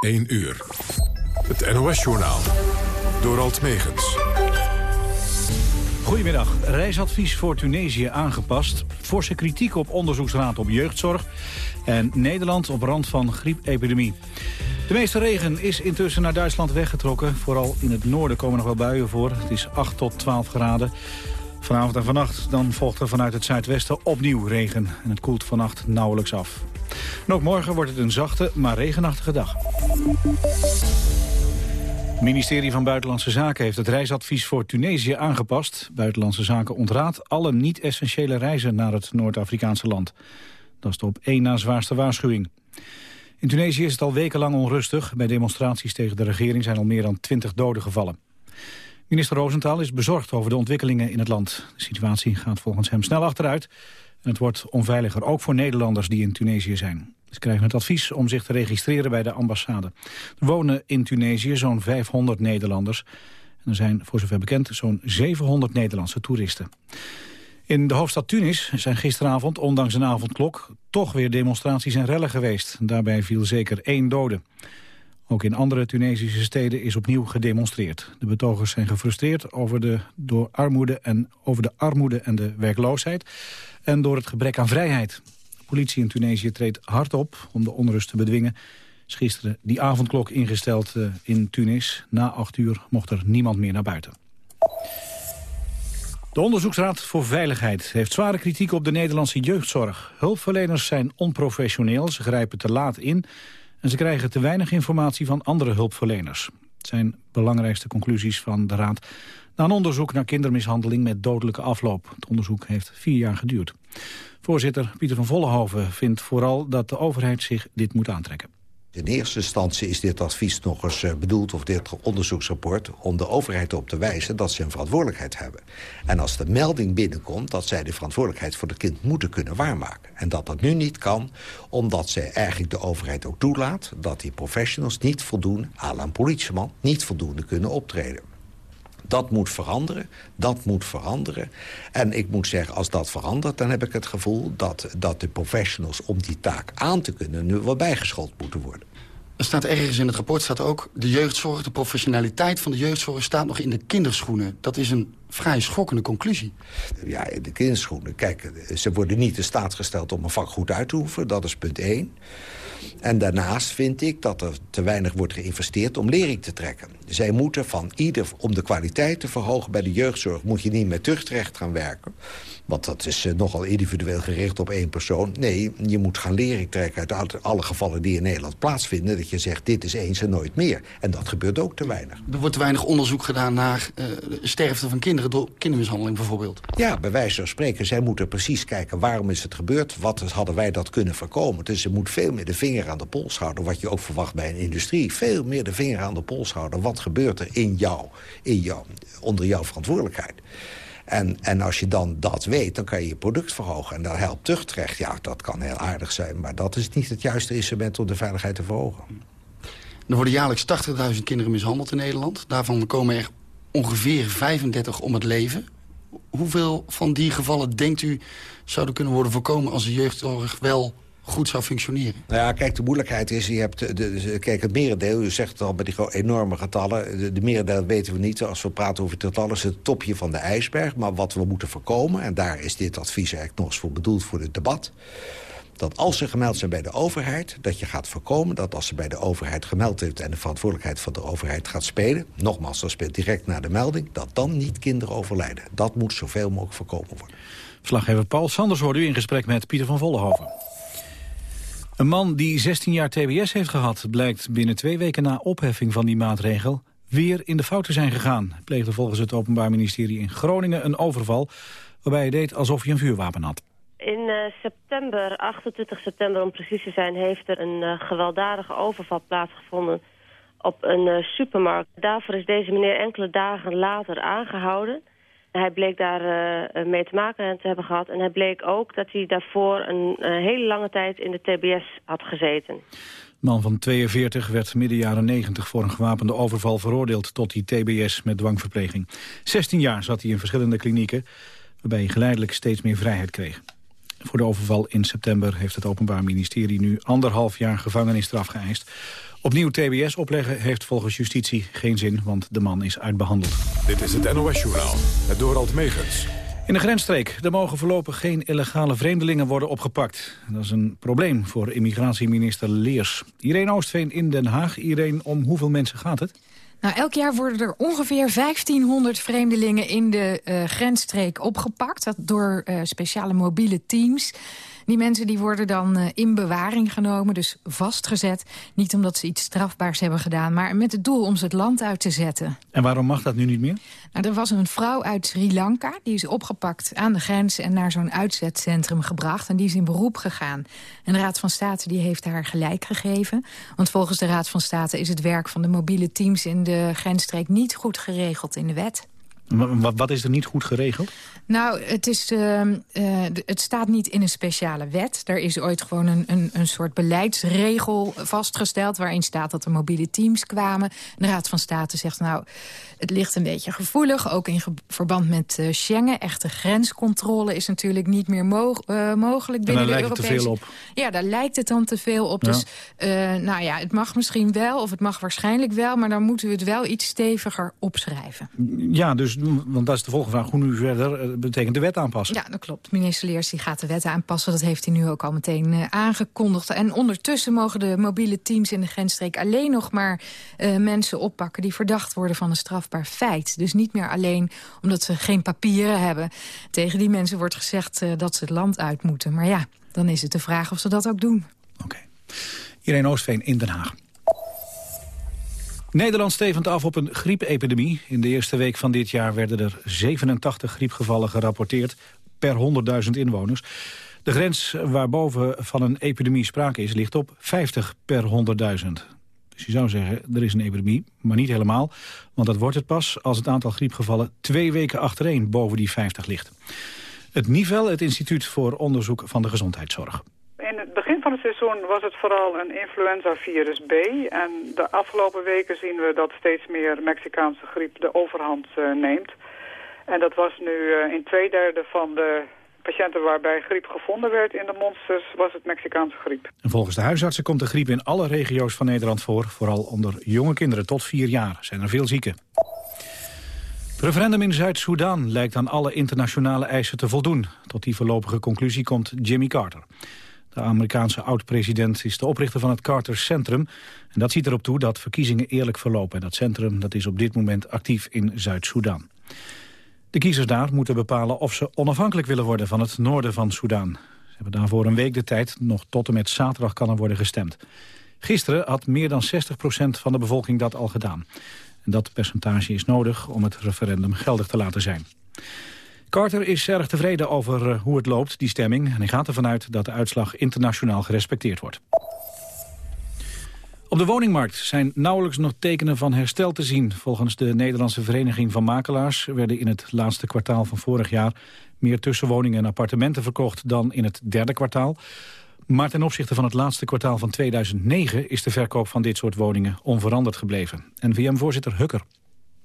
1 uur. Het NOS-journaal. Door Alt Megens. Goedemiddag. Reisadvies voor Tunesië aangepast. Forse kritiek op onderzoeksraad op jeugdzorg. En Nederland op rand van griepepidemie. De meeste regen is intussen naar Duitsland weggetrokken. Vooral in het noorden komen nog wel buien voor. Het is 8 tot 12 graden. Vanavond en vannacht dan volgt er vanuit het zuidwesten opnieuw regen. En het koelt vannacht nauwelijks af. En ook morgen wordt het een zachte, maar regenachtige dag. Het ministerie van Buitenlandse Zaken heeft het reisadvies voor Tunesië aangepast. Buitenlandse Zaken ontraadt alle niet-essentiële reizen naar het Noord-Afrikaanse land. Dat is de op één na zwaarste waarschuwing. In Tunesië is het al wekenlang onrustig. Bij demonstraties tegen de regering zijn al meer dan 20 doden gevallen. Minister Rosenthal is bezorgd over de ontwikkelingen in het land. De situatie gaat volgens hem snel achteruit. En het wordt onveiliger, ook voor Nederlanders die in Tunesië zijn. Ze krijgen het advies om zich te registreren bij de ambassade. Er wonen in Tunesië zo'n 500 Nederlanders. En er zijn, voor zover bekend, zo'n 700 Nederlandse toeristen. In de hoofdstad Tunis zijn gisteravond, ondanks een avondklok... toch weer demonstraties en rellen geweest. Daarbij viel zeker één dode. Ook in andere Tunesische steden is opnieuw gedemonstreerd. De betogers zijn gefrustreerd over de, door armoede en, over de armoede en de werkloosheid... en door het gebrek aan vrijheid. De politie in Tunesië treedt hard op om de onrust te bedwingen. Is gisteren die avondklok ingesteld eh, in Tunis. Na acht uur mocht er niemand meer naar buiten. De Onderzoeksraad voor Veiligheid heeft zware kritiek op de Nederlandse jeugdzorg. Hulpverleners zijn onprofessioneel, ze grijpen te laat in... en ze krijgen te weinig informatie van andere hulpverleners. Het zijn belangrijkste conclusies van de Raad... na een onderzoek naar kindermishandeling met dodelijke afloop. Het onderzoek heeft vier jaar geduurd. Voorzitter Pieter van Vollenhoven vindt vooral dat de overheid zich dit moet aantrekken. In eerste instantie is dit advies nog eens eh, bedoeld, of dit onderzoeksrapport... om de overheid op te wijzen dat ze een verantwoordelijkheid hebben. En als de melding binnenkomt dat zij de verantwoordelijkheid voor het kind moeten kunnen waarmaken. En dat dat nu niet kan, omdat zij eigenlijk de overheid ook toelaat... dat die professionals niet voldoen, aan een politieman, niet voldoende kunnen optreden. Dat moet veranderen, dat moet veranderen. En ik moet zeggen, als dat verandert, dan heb ik het gevoel... dat, dat de professionals om die taak aan te kunnen... nu wel bijgeschoold moeten worden. Er staat ergens in het rapport staat ook... de jeugdzorg, de professionaliteit van de jeugdzorg staat nog in de kinderschoenen. Dat is een vrij schokkende conclusie. Ja, in de kinderschoenen. Kijk, ze worden niet in staat gesteld om een vak goed uit te oefenen. Dat is punt één. En daarnaast vind ik dat er te weinig wordt geïnvesteerd om lering te trekken. Zij moeten van ieder, om de kwaliteit te verhogen bij de jeugdzorg... moet je niet met terugterecht gaan werken. Want dat is eh, nogal individueel gericht op één persoon. Nee, je moet gaan lering trekken uit alle gevallen die in Nederland plaatsvinden. Dat je zegt, dit is eens en nooit meer. En dat gebeurt ook te weinig. Er wordt te weinig onderzoek gedaan naar uh, sterfte van kinderen... door kindermishandeling bijvoorbeeld. Ja, bij wijze van spreken. Zij moeten precies kijken waarom is het gebeurd. Wat hadden wij dat kunnen voorkomen. Dus ze moet veel meer de vinger aan de pols houden. Wat je ook verwacht bij een industrie. Veel meer de vinger aan de pols houden. Wat gebeurt er in jou, in jou onder jouw verantwoordelijkheid? En, en als je dan dat weet, dan kan je je product verhogen. En dan helpt terugterecht. Ja, dat kan heel aardig zijn. Maar dat is niet het juiste instrument om de veiligheid te verhogen. Er worden jaarlijks 80.000 kinderen mishandeld in Nederland. Daarvan komen er ongeveer 35 om het leven. Hoeveel van die gevallen denkt u zouden kunnen worden voorkomen... als de jeugdzorg wel goed zou functioneren? Nou ja, kijk, de moeilijkheid is, je hebt, de, de, kijk, het merendeel, u zegt het al met die enorme getallen, de, de merendeel weten we niet, als we praten over totaal is het topje van de ijsberg, maar wat we moeten voorkomen, en daar is dit advies eigenlijk nog eens voor bedoeld voor het debat, dat als ze gemeld zijn bij de overheid... dat je gaat voorkomen dat als ze bij de overheid gemeld heeft... en de verantwoordelijkheid van de overheid gaat spelen... nogmaals, dat speelt direct na de melding... dat dan niet kinderen overlijden. Dat moet zoveel mogelijk voorkomen worden. Verslaggever Paul Sanders hoorde u in gesprek met Pieter van Vollenhoven. Een man die 16 jaar tbs heeft gehad... blijkt binnen twee weken na opheffing van die maatregel... weer in de fout te zijn gegaan. Pleegde volgens het Openbaar Ministerie in Groningen een overval... waarbij hij deed alsof hij een vuurwapen had. In uh, september, 28 september om precies te zijn... heeft er een uh, gewelddadige overval plaatsgevonden op een uh, supermarkt. Daarvoor is deze meneer enkele dagen later aangehouden... Hij bleek daar uh, mee te maken te hebben gehad. En hij bleek ook dat hij daarvoor een uh, hele lange tijd in de TBS had gezeten. Man van 42 werd midden jaren 90 voor een gewapende overval veroordeeld tot die TBS met dwangverpleging. 16 jaar zat hij in verschillende klinieken, waarbij hij geleidelijk steeds meer vrijheid kreeg. Voor de overval in september heeft het Openbaar Ministerie nu anderhalf jaar gevangenisstraf geëist. Opnieuw TBS opleggen heeft volgens justitie geen zin, want de man is uitbehandeld. Dit is het NOS-journaal, het Dorald Megens. In de grensstreek. Er mogen voorlopig geen illegale vreemdelingen worden opgepakt. Dat is een probleem voor immigratieminister Leers. Irene Oostveen in Den Haag. Irene, om hoeveel mensen gaat het? Nou, elk jaar worden er ongeveer 1500 vreemdelingen in de uh, grensstreek opgepakt. Dat door uh, speciale mobiele teams. Die mensen die worden dan uh, in bewaring genomen, dus vastgezet. Niet omdat ze iets strafbaars hebben gedaan, maar met het doel om ze het land uit te zetten. En waarom mag dat nu niet meer? Nou, er was een vrouw uit Sri Lanka, die is opgepakt aan de grens... en naar zo'n uitzetcentrum gebracht. En die is in beroep gegaan. En de Raad van State die heeft haar gelijk gegeven. Want volgens de Raad van State is het werk van de mobiele teams... in de grensstreek niet goed geregeld in de wet. Wat, is er niet goed geregeld? Nou, het, is, uh, uh, het staat niet in een speciale wet. Er is ooit gewoon een, een, een soort beleidsregel vastgesteld... waarin staat dat er mobiele teams kwamen. De Raad van State zegt, nou, het ligt een beetje gevoelig. Ook in verband met uh, Schengen. Echte grenscontrole is natuurlijk niet meer mo mogelijk binnen en de Europese... te veel op. Ja, daar lijkt het dan te veel op. Ja. Dus nou ja, het mag misschien wel, of het mag waarschijnlijk wel... maar dan moeten we het wel iets steviger opschrijven. Ja, dus, want dat is de volgende vraag. Hoe nu verder? betekent de wet aanpassen. Ja, dat klopt. Minister Leers die gaat de wet aanpassen. Dat heeft hij nu ook al meteen uh, aangekondigd. En ondertussen mogen de mobiele teams in de grensstreek alleen nog maar uh, mensen oppakken... die verdacht worden van een strafbaar feit. Dus niet meer alleen omdat ze geen papieren hebben. Tegen die mensen wordt gezegd uh, dat ze het land uit moeten. Maar ja, dan is het de vraag of ze dat ook doen. Oké. Okay. Irene Oostveen in Den Haag. Nederland stevend af op een griepepidemie. In de eerste week van dit jaar werden er 87 griepgevallen gerapporteerd per 100.000 inwoners. De grens waarboven van een epidemie sprake is ligt op 50 per 100.000. Dus je zou zeggen, er is een epidemie, maar niet helemaal. Want dat wordt het pas als het aantal griepgevallen twee weken achtereen boven die 50 ligt. Het NIVEL, het Instituut voor Onderzoek van de Gezondheidszorg seizoen was het vooral een influenza-virus B. En de afgelopen weken zien we dat steeds meer Mexicaanse griep de overhand uh, neemt. En dat was nu uh, in twee derde van de patiënten waarbij griep gevonden werd in de monsters, was het Mexicaanse griep. En volgens de huisartsen komt de griep in alle regio's van Nederland voor. Vooral onder jonge kinderen tot vier jaar zijn er veel zieken. Het referendum in Zuid-Soedan lijkt aan alle internationale eisen te voldoen. Tot die voorlopige conclusie komt Jimmy Carter. De Amerikaanse oud-president is de oprichter van het Carter Centrum. En dat ziet erop toe dat verkiezingen eerlijk verlopen. En dat centrum dat is op dit moment actief in Zuid-Soedan. De kiezers daar moeten bepalen of ze onafhankelijk willen worden van het noorden van Soedan. Ze hebben daarvoor een week de tijd. Nog tot en met zaterdag kan er worden gestemd. Gisteren had meer dan 60% van de bevolking dat al gedaan. En dat percentage is nodig om het referendum geldig te laten zijn. Carter is erg tevreden over uh, hoe het loopt, die stemming. En hij gaat ervan uit dat de uitslag internationaal gerespecteerd wordt. Op de woningmarkt zijn nauwelijks nog tekenen van herstel te zien. Volgens de Nederlandse Vereniging van Makelaars... werden in het laatste kwartaal van vorig jaar... meer tussenwoningen en appartementen verkocht dan in het derde kwartaal. Maar ten opzichte van het laatste kwartaal van 2009... is de verkoop van dit soort woningen onveranderd gebleven. NVM-voorzitter Hukker.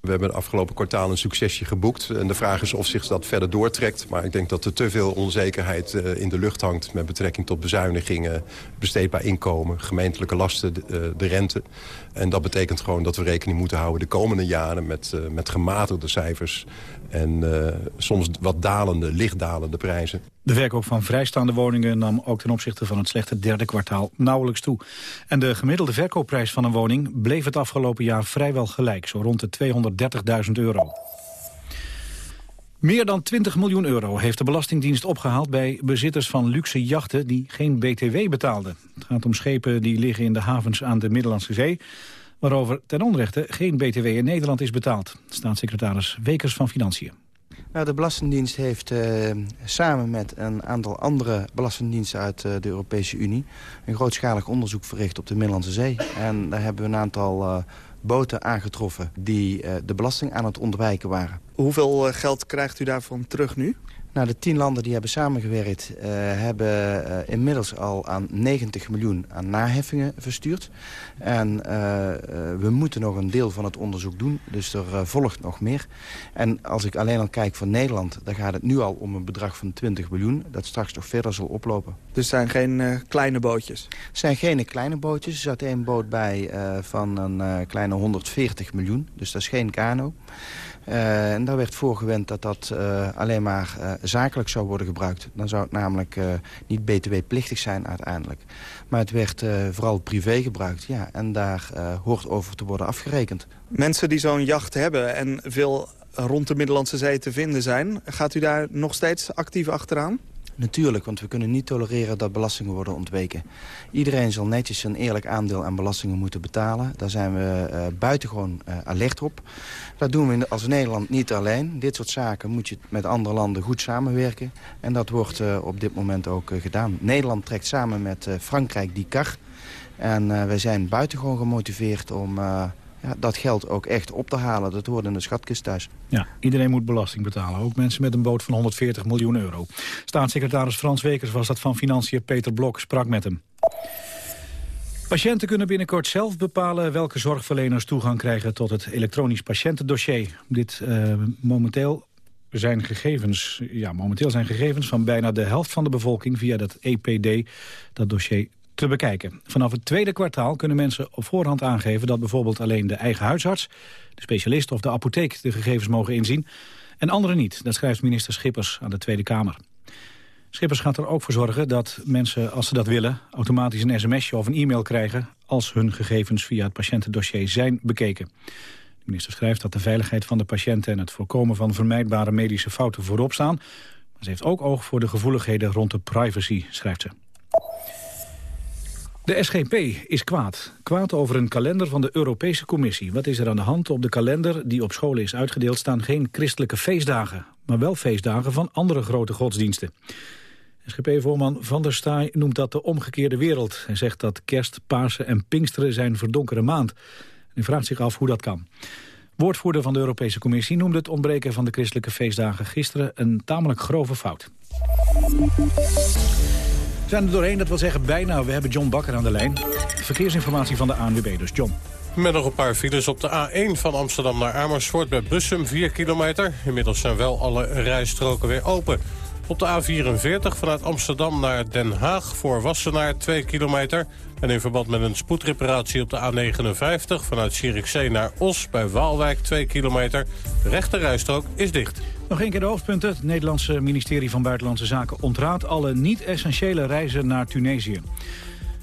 We hebben het afgelopen kwartaal een succesje geboekt. En de vraag is of zich dat verder doortrekt. Maar ik denk dat er te veel onzekerheid uh, in de lucht hangt... met betrekking tot bezuinigingen, besteedbaar inkomen... gemeentelijke lasten, de, de, rente. En dat betekent gewoon dat we rekening moeten houden de komende jaren... met, uh, met gematigde cijfers en soms wat dalende, licht dalende prijzen. De verkoop van vrijstaande woningen nam ook ten opzichte van het slechte derde kwartaal nauwelijks toe. En de gemiddelde verkoopprijs van een woning bleef het afgelopen jaar vrijwel gelijk, zo rond de 230.000 euro. Meer dan 20 miljoen euro heeft de Belastingdienst opgehaald bij bezitters van luxe jachten die geen BTW betaalden. Het gaat om schepen die liggen in de havens aan de Middellandse Zee, waarover ten onrechte geen BTW in Nederland is betaald. Staatssecretaris Wekers van Financiën. Nou, de Belastingdienst heeft uh, samen met een aantal andere belastingdiensten uit uh, de Europese Unie... een grootschalig onderzoek verricht op de Middellandse Zee. En daar hebben we een aantal uh, boten aangetroffen die de belasting aan het ontwijken waren. Hoeveel geld krijgt u daarvan terug nu? Nou, de tien landen die hebben samengewerkt... Uh, hebben uh, inmiddels al aan 90 miljoen aan naheffingen verstuurd. En uh, we moeten nog een deel van het onderzoek doen. Dus er volgt nog meer. En als ik alleen al kijk voor Nederland... dan gaat het nu al om een bedrag van 20 miljoen... dat straks nog verder zal oplopen. Dus het zijn geen kleine bootjes? Het zijn geen kleine bootjes. Er zat één boot bij van een kleine 140 miljoen. Dus dat is geen kano. Uh, en daar werd voorgewend dat dat uh, alleen maar uh, zakelijk zou worden gebruikt. Dan zou het namelijk niet btw-plichtig zijn uiteindelijk. Maar het werd vooral privé gebruikt. Ja, en daar hoort over te worden afgerekend. Mensen die zo'n jacht hebben en veel rond de Middellandse Zee te vinden zijn... gaat u daar nog steeds actief achteraan? Natuurlijk, want we kunnen niet tolereren dat belastingen worden ontweken. Iedereen zal netjes een eerlijk aandeel aan belastingen moeten betalen. Daar zijn we uh, buitengewoon uh, alert op. Dat doen we als Nederland niet alleen. Dit soort zaken moet je met andere landen goed samenwerken. En dat wordt uh, op dit moment ook gedaan. Nederland trekt samen met Frankrijk die kar. En wij zijn buitengewoon gemotiveerd om ja, dat geld ook echt op te halen. Dat hoort in de schatkist thuis. Ja, iedereen moet belasting betalen. Ook mensen met een boot van 140 miljoen euro. Staatssecretaris Frans Wekers was dat van Financiën Peter Blok sprak met hem. Patiënten kunnen binnenkort zelf bepalen welke zorgverleners toegang krijgen tot het elektronisch patiëntendossier. Dit uh, momenteel zijn gegevens, ja, momenteel zijn gegevens van bijna de helft van de bevolking via dat EPD, dat dossier te bekijken. Vanaf het tweede kwartaal kunnen mensen op voorhand aangeven... dat bijvoorbeeld alleen de eigen huisarts, de specialist of de apotheek... de gegevens mogen inzien en anderen niet. Dat schrijft minister Schippers aan de Tweede Kamer. Schippers gaat er ook voor zorgen dat mensen, als ze dat willen... automatisch een sms'je of een e-mail krijgen... als hun gegevens via het patiëntendossier zijn bekeken. De minister schrijft dat de veiligheid van de patiënten... en het voorkomen van vermijdbare medische fouten voorop staan. Maar ze heeft ook oog voor de gevoeligheden rond de privacy, schrijft ze. De SGP is kwaad. Kwaad over een kalender van de Europese Commissie. Wat is er aan de hand? Op de kalender die op scholen is uitgedeeld staan geen christelijke feestdagen. Maar wel feestdagen van andere grote godsdiensten. SGP-voorman Van der Staaij noemt dat de omgekeerde wereld. Hij zegt dat kerst, Pasen en Pinksteren zijn verdonkere maand. Hij vraagt zich af hoe dat kan. Woordvoerder van de Europese Commissie noemde het ontbreken van de christelijke feestdagen gisteren een tamelijk grove fout zijn er doorheen, dat wil zeggen bijna. We hebben John Bakker aan de lijn. Verkeersinformatie van de ANWB, dus John. Met nog een paar files op de A1 van Amsterdam naar Amersfoort bij Bussum, 4 kilometer. Inmiddels zijn wel alle rijstroken weer open. Op de A44 vanuit Amsterdam naar Den Haag voor Wassenaar 2 kilometer. En in verband met een spoedreparatie op de A59 vanuit Zierikzee naar Os bij Waalwijk 2 kilometer. De rechte rijstrook is dicht. Nog één keer de hoofdpunten. Het Nederlandse ministerie van Buitenlandse Zaken ontraadt alle niet-essentiële reizen naar Tunesië.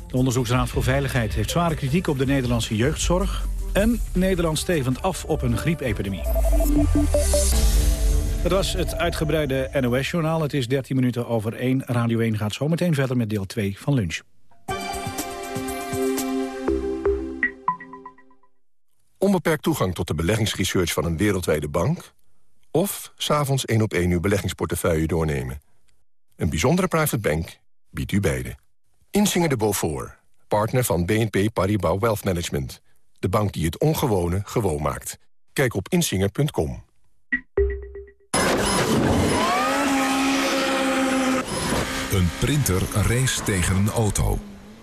De Onderzoeksraad voor Veiligheid heeft zware kritiek op de Nederlandse jeugdzorg. En Nederland stevend af op een griepepidemie. Het was het uitgebreide NOS-journaal. Het is 13 minuten over 1. Radio 1 gaat zometeen verder met deel 2 van lunch. Onbeperkt toegang tot de beleggingsresearch van een wereldwijde bank... of s'avonds één op één uw beleggingsportefeuille doornemen. Een bijzondere private bank biedt u beide. Insinger de Beaufort, partner van BNP Paribas Wealth Management. De bank die het ongewone gewoon maakt. Kijk op insinger.com. Een printer race tegen een auto.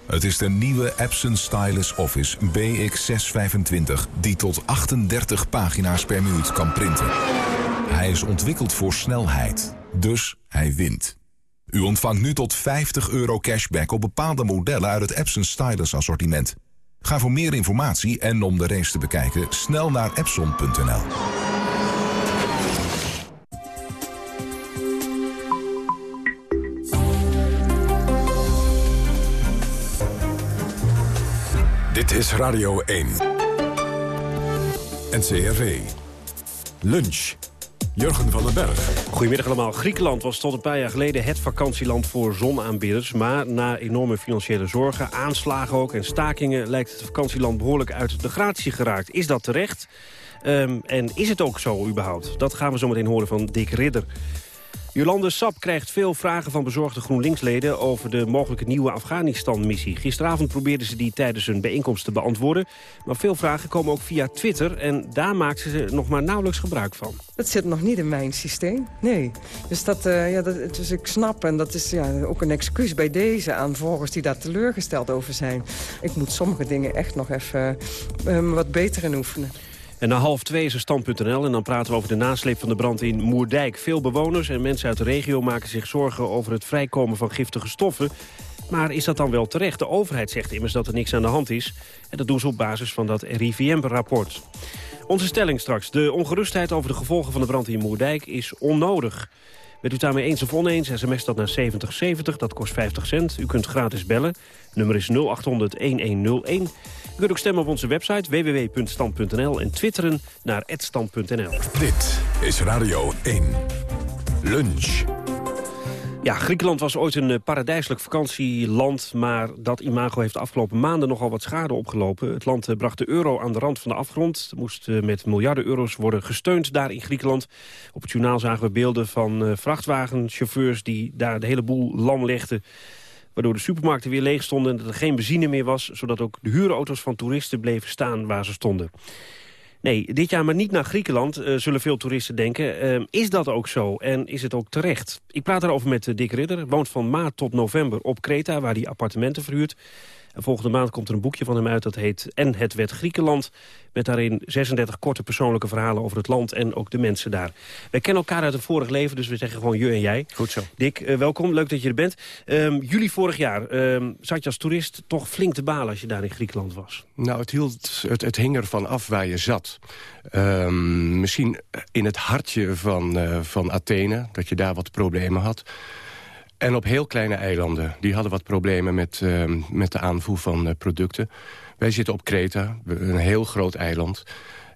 Het is de nieuwe Epson Stylus Office BX625... die tot 38 pagina's per minuut kan printen. Hij is ontwikkeld voor snelheid, dus hij wint. U ontvangt nu tot 50 euro cashback op bepaalde modellen... uit het Epson Stylus assortiment. Ga voor meer informatie en om de race te bekijken... snel naar epson.nl. Dit is Radio 1. NCRV. Lunch. Jurgen van den Berg. Goedemiddag allemaal. Griekenland was tot een paar jaar geleden het vakantieland voor zonaanbidders. Maar na enorme financiële zorgen, aanslagen ook en stakingen... lijkt het vakantieland behoorlijk uit de gratie geraakt. Is dat terecht? Um, en is het ook zo überhaupt? Dat gaan we zo meteen horen van Dick Ridder. Jolande Sap krijgt veel vragen van bezorgde GroenLinks-leden... over de mogelijke nieuwe Afghanistan-missie. Gisteravond probeerden ze die tijdens een bijeenkomst te beantwoorden. Maar veel vragen komen ook via Twitter... en daar maakten ze nog maar nauwelijks gebruik van. Dat zit nog niet in mijn systeem, nee. Dus, dat, uh, ja, dat, dus ik snap, en dat is ja, ook een excuus bij deze... aan volgers die daar teleurgesteld over zijn. Ik moet sommige dingen echt nog even uh, wat beter in oefenen. En na half twee is er stand.nl en dan praten we over de nasleep van de brand in Moerdijk. Veel bewoners en mensen uit de regio maken zich zorgen over het vrijkomen van giftige stoffen. Maar is dat dan wel terecht? De overheid zegt immers dat er niks aan de hand is. En dat doen ze op basis van dat RIVM-rapport. Onze stelling straks. De ongerustheid over de gevolgen van de brand in Moerdijk is onnodig. Bent u daarmee eens of oneens, sms dat naar 7070, dat kost 50 cent. U kunt gratis bellen. Nummer is 0800-1101. U kunt ook stemmen op onze website www.stand.nl en twitteren naar @stand.nl. Dit is Radio 1. Lunch. Ja, Griekenland was ooit een eh, paradijselijk vakantieland... maar dat imago heeft de afgelopen maanden nogal wat schade opgelopen. Het land eh, bracht de euro aan de rand van de afgrond. Er moest eh, met miljarden euro's worden gesteund daar in Griekenland. Op het journaal zagen we beelden van vrachtwagenchauffeurs... die daar de hele boel lam legden waardoor de supermarkten weer leeg stonden... en dat er geen benzine meer was... zodat ook de huurauto's van toeristen bleven staan waar ze stonden. Nee, dit jaar maar niet naar Griekenland, uh, zullen veel toeristen denken. Uh, is dat ook zo en is het ook terecht? Ik praat daarover met uh, Dick Ridder. Woont van maart tot november op Kreta, waar hij appartementen verhuurt. En volgende maand komt er een boekje van hem uit, dat heet En het werd Griekenland. Met daarin 36 korte persoonlijke verhalen over het land en ook de mensen daar. Wij kennen elkaar uit een vorig leven, dus we zeggen gewoon je en jij. Goed zo. Dick, uh, welkom, leuk dat je er bent. Um, juli vorig jaar um, zat je als toerist toch flink te balen als je daar in Griekenland was. Nou, het, hield, het, het hing ervan af waar je zat. Um, misschien in het hartje van, uh, van Athene, dat je daar wat problemen had... En op heel kleine eilanden. Die hadden wat problemen met, uh, met de aanvoer van uh, producten. Wij zitten op Kreta, een heel groot eiland.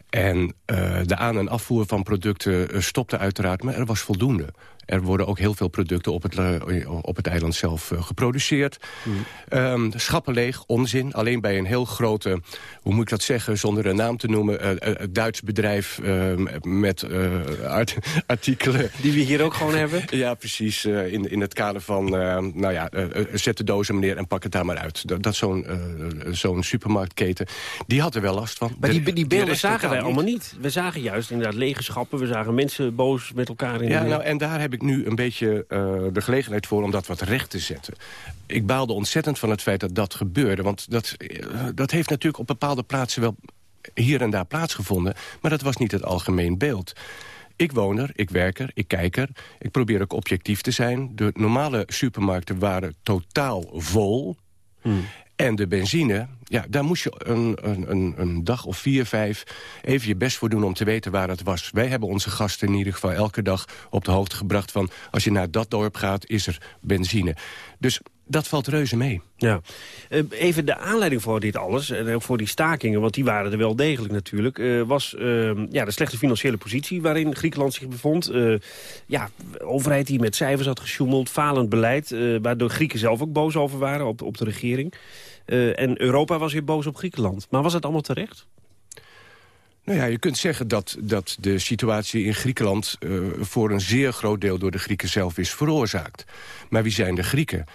En uh, de aan- en afvoer van producten stopte uiteraard, maar er was voldoende. Er worden ook heel veel producten op het, op het eiland zelf uh, geproduceerd. Mm. Um, schappen leeg, onzin. Alleen bij een heel grote, hoe moet ik dat zeggen... zonder een naam te noemen, uh, uh, Duits bedrijf met art artikelen. Die we hier ook gewoon hebben? Ja, precies. in, in het kader van, nou ja, zet de dozen meneer en pak het daar maar uit. Dat, dat zo'n zo'n supermarktketen, die had er wel last van. Maar die, die beelden zagen wij allemaal niet. We zagen juist inderdaad lege schappen. We zagen mensen boos met elkaar in ja, de nou, en daar heb ik nu een beetje uh, de gelegenheid voor om dat wat recht te zetten. Ik baalde ontzettend van het feit dat dat gebeurde. Want dat, uh, dat heeft natuurlijk op bepaalde plaatsen wel hier en daar plaatsgevonden. Maar dat was niet het algemeen beeld. Ik woon er, ik werk er, ik kijk er. Ik probeer ook objectief te zijn. De normale supermarkten waren totaal vol. Hmm. En de benzine, ja, daar moest je een, een, een dag of vier, vijf even je best voor doen om te weten waar het was. Wij hebben onze gasten in ieder geval elke dag op de hoogte gebracht van... als je naar dat dorp gaat, is er benzine. Dus dat valt reuze mee. Ja. Even de aanleiding voor dit alles, en voor die stakingen... want die waren er wel degelijk natuurlijk... Uh, was uh, ja, de slechte financiële positie waarin Griekenland zich bevond. Uh, ja, overheid die met cijfers had gesjoemeld, falend beleid... waar de Grieken zelf ook boos over waren op de regering. En Europa was weer boos op Griekenland. Maar was het allemaal terecht? Nou ja, je kunt zeggen dat, dat de situatie in Griekenland... Uh, voor een zeer groot deel door de Grieken zelf is veroorzaakt. Maar wie zijn de Grieken?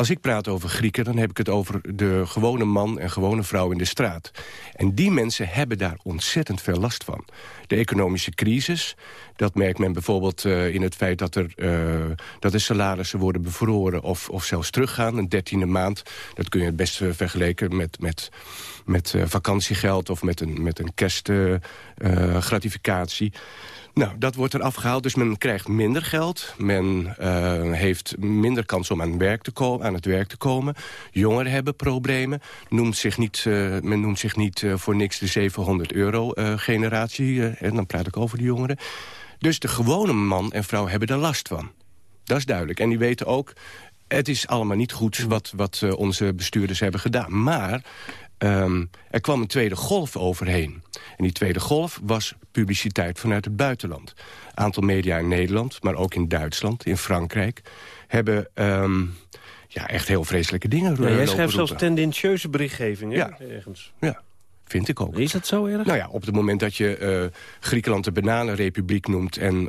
Als ik praat over Grieken, dan heb ik het over de gewone man en gewone vrouw in de straat. En die mensen hebben daar ontzettend veel last van. De economische crisis, dat merkt men bijvoorbeeld uh, in het feit dat, er, uh, dat de salarissen worden bevroren of, of zelfs teruggaan. Een dertiende maand, dat kun je het best uh, vergelijken met, met, met vakantiegeld of met een, met een kerstgratificatie. Nou, dat wordt er afgehaald, dus men krijgt minder geld. Men uh, heeft minder kans om aan, werk te komen, aan het werk te komen. Jongeren hebben problemen. Noemt zich niet, uh, men noemt zich niet uh, voor niks de 700 euro generatie. en dan praat ik over de jongeren. Dus de gewone man en vrouw hebben er last van. Dat is duidelijk. En die weten ook, het is allemaal niet goed wat, wat onze bestuurders hebben gedaan. Maar Um, er kwam een tweede golf overheen. En die tweede golf was publiciteit vanuit het buitenland. Een aantal media in Nederland, maar ook in Duitsland, in Frankrijk... hebben um, ja, echt heel vreselijke dingen ja, Jij schrijft zelfs tendentieuze berichtgeving, hè? Ja. Ergens. ja. Vind ik ook. Is dat zo erg? Nou ja, op het moment dat je uh, Griekenland de bananenrepubliek noemt... en uh,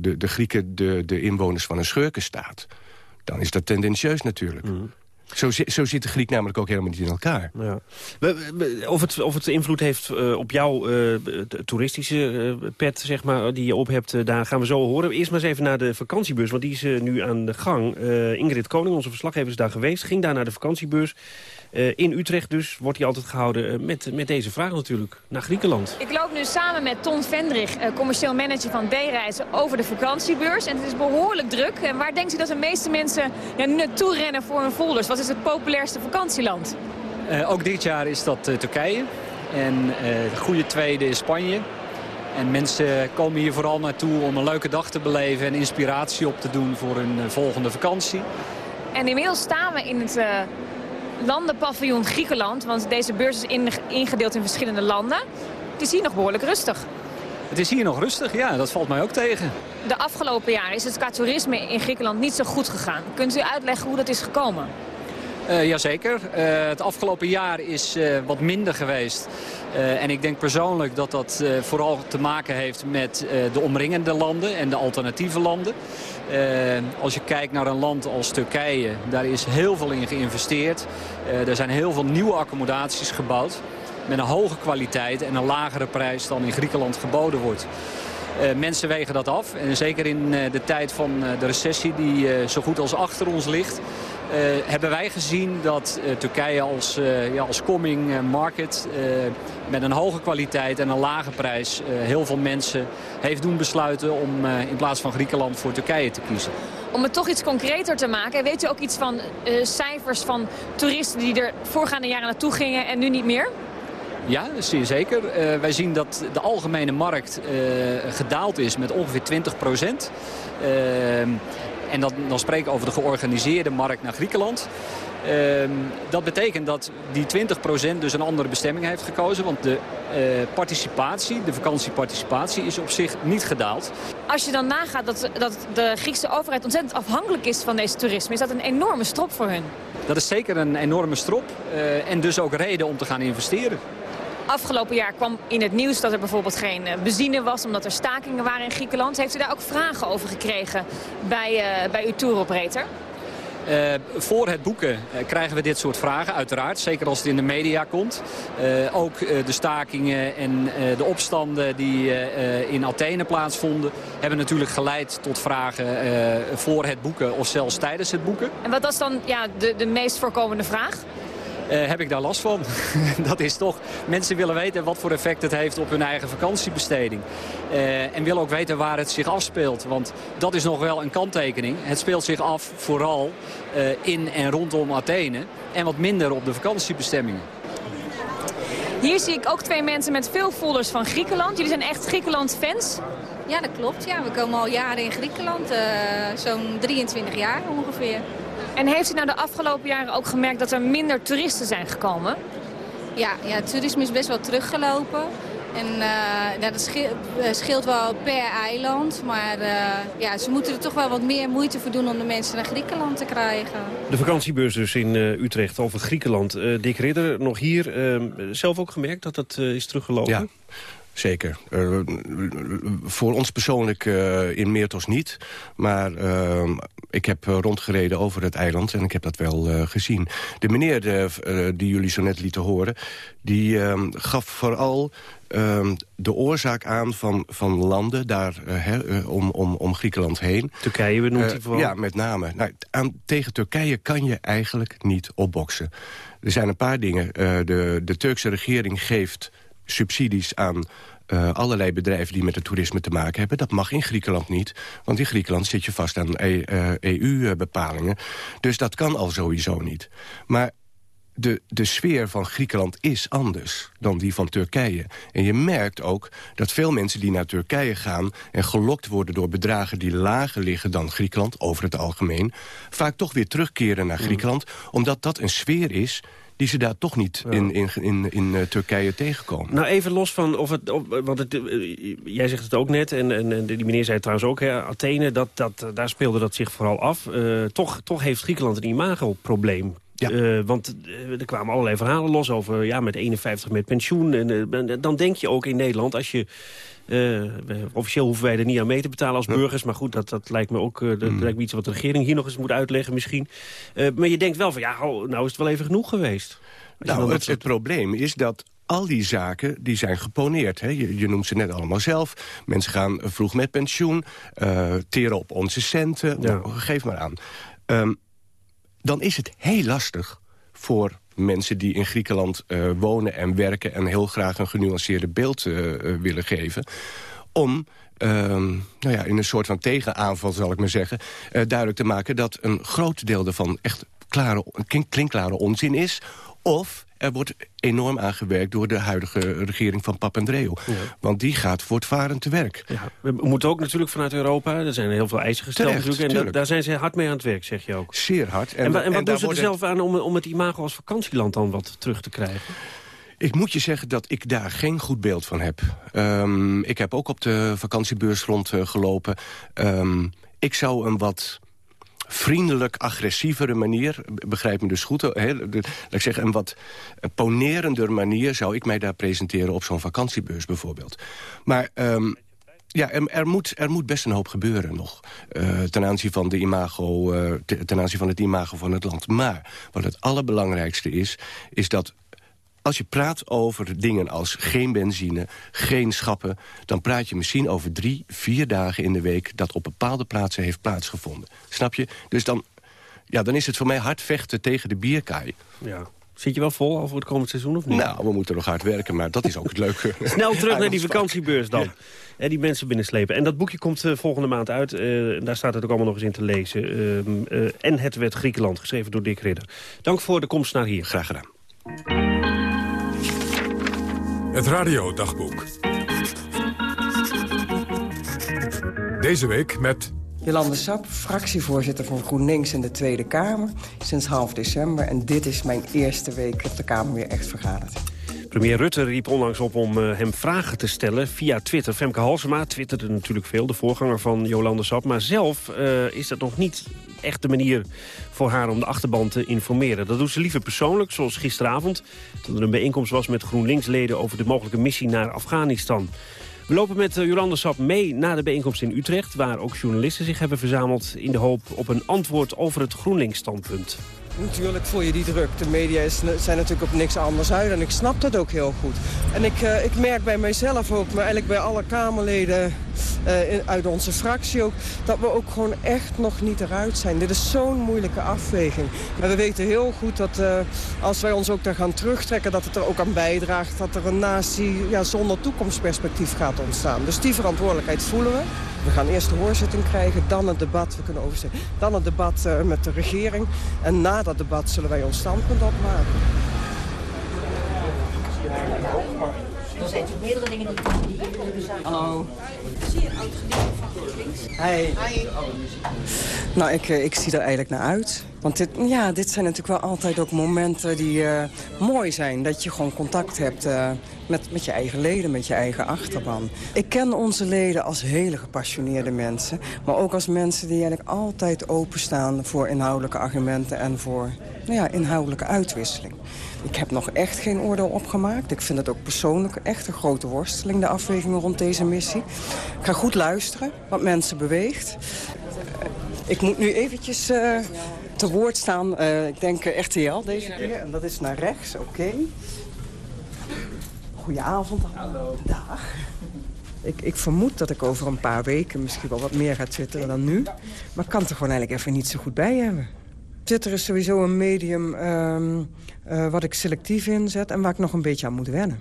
de, de Grieken de, de inwoners van een schurkenstaat... dan is dat tendentieus natuurlijk. Mm. Zo, zo zit de Griek namelijk ook helemaal niet in elkaar. Ja. Of, het, of het invloed heeft uh, op jouw uh, toeristische uh, pet, zeg maar, die je op hebt, daar gaan we zo horen. Eerst maar eens even naar de vakantiebeurs, want die is nu aan de gang. Ingrid Koning, onze verslaggever, is daar geweest, ging daar naar de vakantiebeurs. Uh, in Utrecht dus wordt hij altijd gehouden uh, met, met deze vraag natuurlijk, naar Griekenland. Ik loop nu samen met Ton Vendrich, uh, commercieel manager van B-reizen, over de vakantiebeurs. En het is behoorlijk druk. En waar denkt u dat de meeste mensen ja, naartoe rennen voor hun folders? Wat is het populairste vakantieland? ook dit jaar is dat Turkije. En de goede tweede is Spanje. En mensen komen hier vooral naartoe om een leuke dag te beleven... en inspiratie op te doen voor hun volgende vakantie. En inmiddels staan we in het landenpaviljoen Griekenland. Want deze beurs is ingedeeld in verschillende landen. Het is hier nog behoorlijk rustig. Het is hier nog rustig, ja, dat valt mij ook tegen. De afgelopen jaren is het qua toerisme in Griekenland niet zo goed gegaan. Kunt u uitleggen hoe dat is gekomen? Uh, jazeker. Uh, het afgelopen jaar is uh, wat minder geweest. en ik denk persoonlijk dat dat vooral te maken heeft met de omringende landen en de alternatieve landen. als je kijkt naar een land als Turkije, daar is heel veel in geïnvesteerd. er zijn heel veel nieuwe accommodaties gebouwd. Met een hoge kwaliteit en een lagere prijs dan in Griekenland geboden wordt. mensen wegen dat af. En zeker in de tijd van de recessie die zo goed als achter ons ligt... Uh, hebben wij gezien dat uh, Turkije als, uh, ja, als coming market met een hoge kwaliteit en een lage prijs heel veel mensen heeft doen besluiten om in plaats van Griekenland voor Turkije te kiezen. Om het toch iets concreter te maken, weet u ook iets van cijfers van toeristen die er voorgaande jaren naartoe gingen en nu niet meer? Ja, zeer zeker. Uh, wij zien dat de algemene markt uh, gedaald is met ongeveer 20 procent. Uh, en dan, dan spreken we over de georganiseerde markt naar Griekenland. Uh, dat betekent dat die 20% dus een andere bestemming heeft gekozen. Want de uh, participatie, de vakantieparticipatie, is op zich niet gedaald. Als je dan nagaat dat, dat de Griekse overheid ontzettend afhankelijk is van deze toerisme... is dat een enorme strop voor hun? Dat is zeker een enorme strop. Uh, en dus ook reden om te gaan investeren. Afgelopen jaar kwam in het nieuws dat er bijvoorbeeld geen eh, benzine was... omdat er stakingen waren in Griekenland. Heeft u daar ook vragen over gekregen bij, uh, bij uw touroperator? Uh, voor het boeken uh, krijgen we dit soort vragen, uiteraard. Zeker als het in de media komt. Uh, ook de stakingen en de opstanden die in Athene plaatsvonden... hebben natuurlijk geleid tot vragen voor het boeken of zelfs tijdens het boeken. En wat was dan ja, de, de meest voorkomende vraag? Uh, heb ik daar last van. dat is toch, mensen willen weten wat voor effect het heeft op hun eigen vakantiebesteding. Uh, en willen ook weten waar het zich afspeelt. Want dat is nog wel een kanttekening. Het speelt zich af vooral uh, in en rondom Athene. En wat minder op de vakantiebestemmingen. Hier zie ik ook twee mensen met veel folders van Griekenland. Jullie zijn echt Griekenland-fans? Ja, dat klopt. Ja. We komen al jaren in Griekenland. Zo'n 23 jaar ongeveer. En heeft u nou de afgelopen jaren ook gemerkt dat er minder toeristen zijn gekomen? Ja, ja het toerisme is best wel teruggelopen. En uh, dat scheelt, wel per eiland. Maar uh, ja, ze moeten er toch wel wat meer moeite voor doen om de mensen naar Griekenland te krijgen. De vakantiebeurs dus in uh, Utrecht over Griekenland. Dick Ridder, nog hier zelf ook gemerkt dat dat is teruggelopen? Ja. Zeker. Uh, voor ons persoonlijk uh, in Meertos niet. Maar uh, ik heb rondgereden over het eiland en ik heb dat wel gezien. De meneer de, die jullie zo net lieten horen... die ehm, gaf vooral ehm, de oorzaak aan van, van landen daar om, om, om Griekenland heen. Turkije benoemt hij vooral? Ja, met name. Nou, aan, tegen Turkije kan je eigenlijk niet opboksen. Er zijn een paar dingen. de, de Turkse regering geeft subsidies aan uh, allerlei bedrijven die met het toerisme te maken hebben. Dat mag in Griekenland niet, want in Griekenland zit je vast aan EU-bepalingen. E uh, dus dat kan al sowieso niet. Maar de, de sfeer van Griekenland is anders dan die van Turkije. En je merkt ook dat veel mensen die naar Turkije gaan... en gelokt worden door bedragen die lager liggen dan Griekenland... over het algemeen, vaak toch weer terugkeren naar mm. Griekenland... omdat dat een sfeer is die ze daar toch niet in, in, in, in uh, Turkije tegenkomen. Nou, even los van of het... Of, want het, uh, jij zegt het ook net, en, en, die meneer zei het trouwens ook... Hè, Athene, dat, dat, daar speelde dat zich vooral af. Uh, toch, toch heeft Griekenland een imagoprobleem. Ja. want er kwamen allerlei verhalen los over ja, met 51 met pensioen. En, dan denk je ook in Nederland, als je uh, officieel hoeven wij er niet aan mee te betalen als burgers. Maar goed, dat, dat lijkt me ook uh, dat mm. lijkt me iets wat de regering hier nog eens moet uitleggen misschien. Uh, maar je denkt wel van, ja, oh, nou is het wel even genoeg geweest. Nou, het, het probleem is dat al die zaken die zijn geponeerd. Hè? Je, je, noemt ze net allemaal zelf. Mensen gaan vroeg met pensioen, teren op onze centen. Ja. Nou, geef maar aan. Um, dan is het heel lastig voor mensen die in Griekenland uh, wonen en werken... en heel graag een genuanceerde beeld uh, willen geven... om Ehm, nou ja, in een soort van tegenaanval, zal ik maar zeggen... Duidelijk te maken dat een groot deel ervan echt klare, klinkklare onzin is... of er wordt enorm aangewerkt door de huidige regering van Papandreou. Ja. Want die gaat voortvarend te werk. Ja. We moeten ook natuurlijk vanuit Europa, er zijn heel veel eisen gesteld Terecht, natuurlijk. En daar zijn ze hard mee aan het werk, zeg je ook. Zeer hard. En, en, en wat doen ze er zelf aan om, om het imago als vakantieland dan wat terug te krijgen? Ik moet je zeggen dat ik daar geen goed beeld van heb. Um, ik heb ook op de vakantiebeurs rondgelopen. Um, ik zou een wat vriendelijk agressievere manier, begrijp me dus goed... He, ik zeggen, een wat ponerender manier... zou ik mij daar presenteren op zo'n vakantiebeurs bijvoorbeeld. Maar um, ja, er, moet, er moet best een hoop gebeuren nog. Uh, ten, aanzien van de imago, uh, ten aanzien van het imago van het land. Maar wat het allerbelangrijkste is... is dat als je praat over dingen als geen benzine, geen schappen... dan praat je misschien over drie, vier dagen in de week... dat op bepaalde plaatsen heeft plaatsgevonden. Snap je? Dus dan, ja, dan is het voor mij hard vechten tegen de bierkaai. Ja. Zit je wel vol over het komend seizoen of niet? Nou, we moeten nog hard werken, maar dat is ook het leuke. Snel terug naar die vakantiebeurs dan. Ja. die mensen binnenslepen. En dat boekje komt uh, volgende maand uit. Uh, daar staat het ook allemaal nog eens in te lezen. Uh, en het werd Griekenland, geschreven door Dick Ridder. Dank voor de komst naar hier. Graag gedaan. Het radiodagboek. Deze week met... Jolande Sap, fractievoorzitter van GroenLinks in de Tweede Kamer... sinds half december. En dit is mijn eerste week dat de Kamer weer echt vergadert. Premier Rutte riep onlangs op om uh, hem vragen te stellen via Twitter. Femke Halsema twitterde natuurlijk veel, de voorganger van Jolande Sap. Maar zelf uh, is dat nog niet echt de manier voor haar om de achterban te informeren. Dat doet ze liever persoonlijk, zoals gisteravond... toen er een bijeenkomst was met GroenLinks-leden... over de mogelijke missie naar Afghanistan. We lopen met uh, Jolande Sap mee naar de bijeenkomst in Utrecht... waar ook journalisten zich hebben verzameld... in de hoop op een antwoord over het GroenLinks-standpunt. Natuurlijk voel je die druk. De media zijn natuurlijk op niks anders uit en ik snap dat ook heel goed. En ik, uh, ik merk bij mijzelf ook, maar eigenlijk bij alle Kamerleden in, uit onze fractie ook... dat we ook gewoon echt nog niet eruit zijn. Dit is zo'n moeilijke afweging. Maar we weten heel goed dat uh, als wij ons ook daar gaan terugtrekken... dat het er ook aan bijdraagt dat er een natie ja, zonder toekomstperspectief gaat ontstaan. Dus die verantwoordelijkheid voelen we. We gaan eerst de hoorzitting krijgen, dan het debat, we kunnen overzitten. Dan het debat uh, met de regering. En na dat debat zullen wij ons standpunt opmaken. Er zijn natuurlijk meerdere dingen die, die bezuinigen. Hallo. Zie een oud gedicht van GroenLinks. Nou, ik, eh, ik zie er eigenlijk naar uit. Want dit, ja, dit zijn natuurlijk wel altijd ook momenten die uh, mooi zijn. Dat je gewoon contact hebt uh, met, met je eigen leden, met je eigen achterban. Ik ken onze leden als hele gepassioneerde mensen. Maar ook als mensen die eigenlijk altijd openstaan voor inhoudelijke argumenten... en voor nou ja, inhoudelijke uitwisseling. Ik heb nog echt geen oordeel opgemaakt. Ik vind het ook persoonlijk echt een grote worsteling, de afwegingen rond deze missie. Ik ga goed luisteren wat mensen beweegt. Ik moet nu eventjes uh, te woord staan. Uh, ik denk uh, RTL deze keer. En dat is naar rechts, oké. Okay. Goedenavond. Hallo. Dag. Ik, ik, vermoed dat ik over een paar weken misschien wel wat meer ga twitteren dan nu. Maar ik kan er gewoon eigenlijk even niet zo goed bij hebben. Twitter is sowieso een medium um, wat ik selectief inzet... en waar ik nog een beetje aan moet wennen.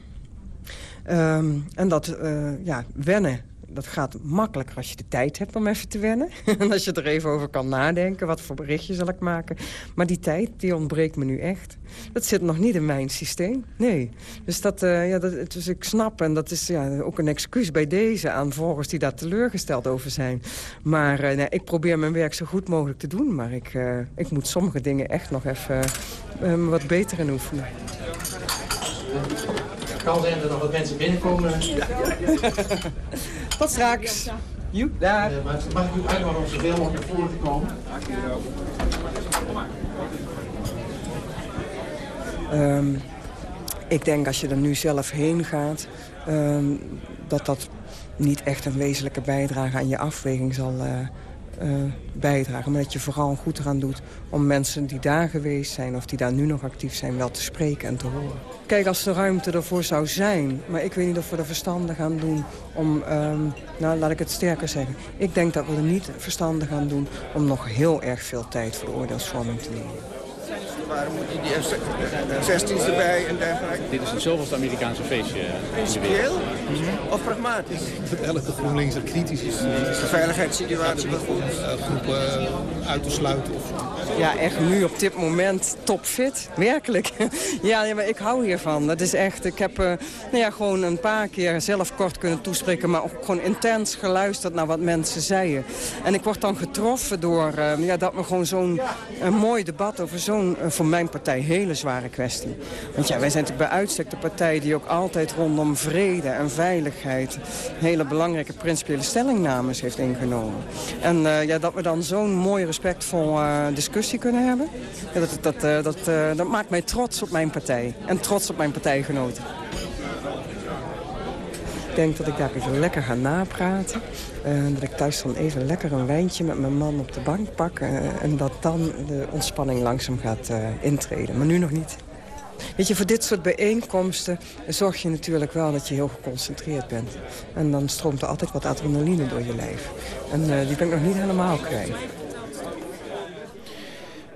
Um, en dat uh, ja, wennen dat gaat makkelijker als je de tijd hebt om even te wennen. en als je er even over kan nadenken, wat voor berichtje zal ik maken. Maar die tijd, die ontbreekt me nu echt. Dat zit nog niet in mijn systeem, nee. Dus, dat, uh, ja, dat, dus ik snap, en dat is ja, ook een excuus bij deze... aan volgers die daar teleurgesteld over zijn. Maar uh, nee, ik probeer mijn werk zo goed mogelijk te doen. Maar ik, uh, ik moet sommige dingen echt nog even wat beter in oefenen kan zijn dat er nog wat mensen binnenkomen. Ja. Tot straks. Joep, daar. Mag ik u uitnodigen om zoveel mogelijk naar voren te komen? Ehm, ik denk als je er nu zelf heen gaat... Ehm, dat dat niet echt een wezenlijke bijdrage aan je afweging zal uh, bijdragen. Maar dat je vooral goed eraan doet om mensen die daar geweest zijn... of die daar nu nog actief zijn, wel te spreken en te horen. Kijk, als de ruimte ervoor zou zijn... maar ik weet niet of we er verstandig aan doen om... Um, nou, laat ik het sterker zeggen. Ik denk dat we er niet verstandig aan doen... om nog heel erg veel tijd voor de oordeelsvorming te nemen. Waarom moet je die 16 erbij en dergelijke? Dit is het zoveelste Amerikaanse feestje. Principieel of pragmatisch? Dat elke GroenLinks er kritisch is. Is de veiligheidssituatie wel goed? Groepen uit te sluiten of Ja, echt nu op dit moment topfit. Werkelijk. ja, maar ik hou hiervan. Dat is echt, ik heb uh, nou ja, gewoon een paar keer zelf kort kunnen toespreken... maar ook gewoon intens geluisterd naar wat mensen zeiden. En ik word dan getroffen door uh, ja, dat we gewoon zo'n mooi debat over zo'n voor mijn partij hele zware kwestie. Want ja, wij zijn natuurlijk bij uitstek de partij die ook altijd rondom vrede en veiligheid hele belangrijke principiële stellingnames heeft ingenomen. En uh, ja, dat we dan zo'n mooi respectvol uh, discussie kunnen hebben, dat, dat, uh, dat, dat maakt mij trots op mijn partij en trots op mijn partijgenoten. Ik denk dat ik daar even lekker ga napraten. Uh, dat ik thuis dan even lekker een wijntje met mijn man op de bank pak. Uh, en dat dan de ontspanning langzaam gaat uh, intreden. Maar nu nog niet. Weet je, voor dit soort bijeenkomsten zorg je natuurlijk wel dat je heel geconcentreerd bent. En dan stroomt er altijd wat adrenaline door je lijf. En die ben ik nog niet helemaal kwijt.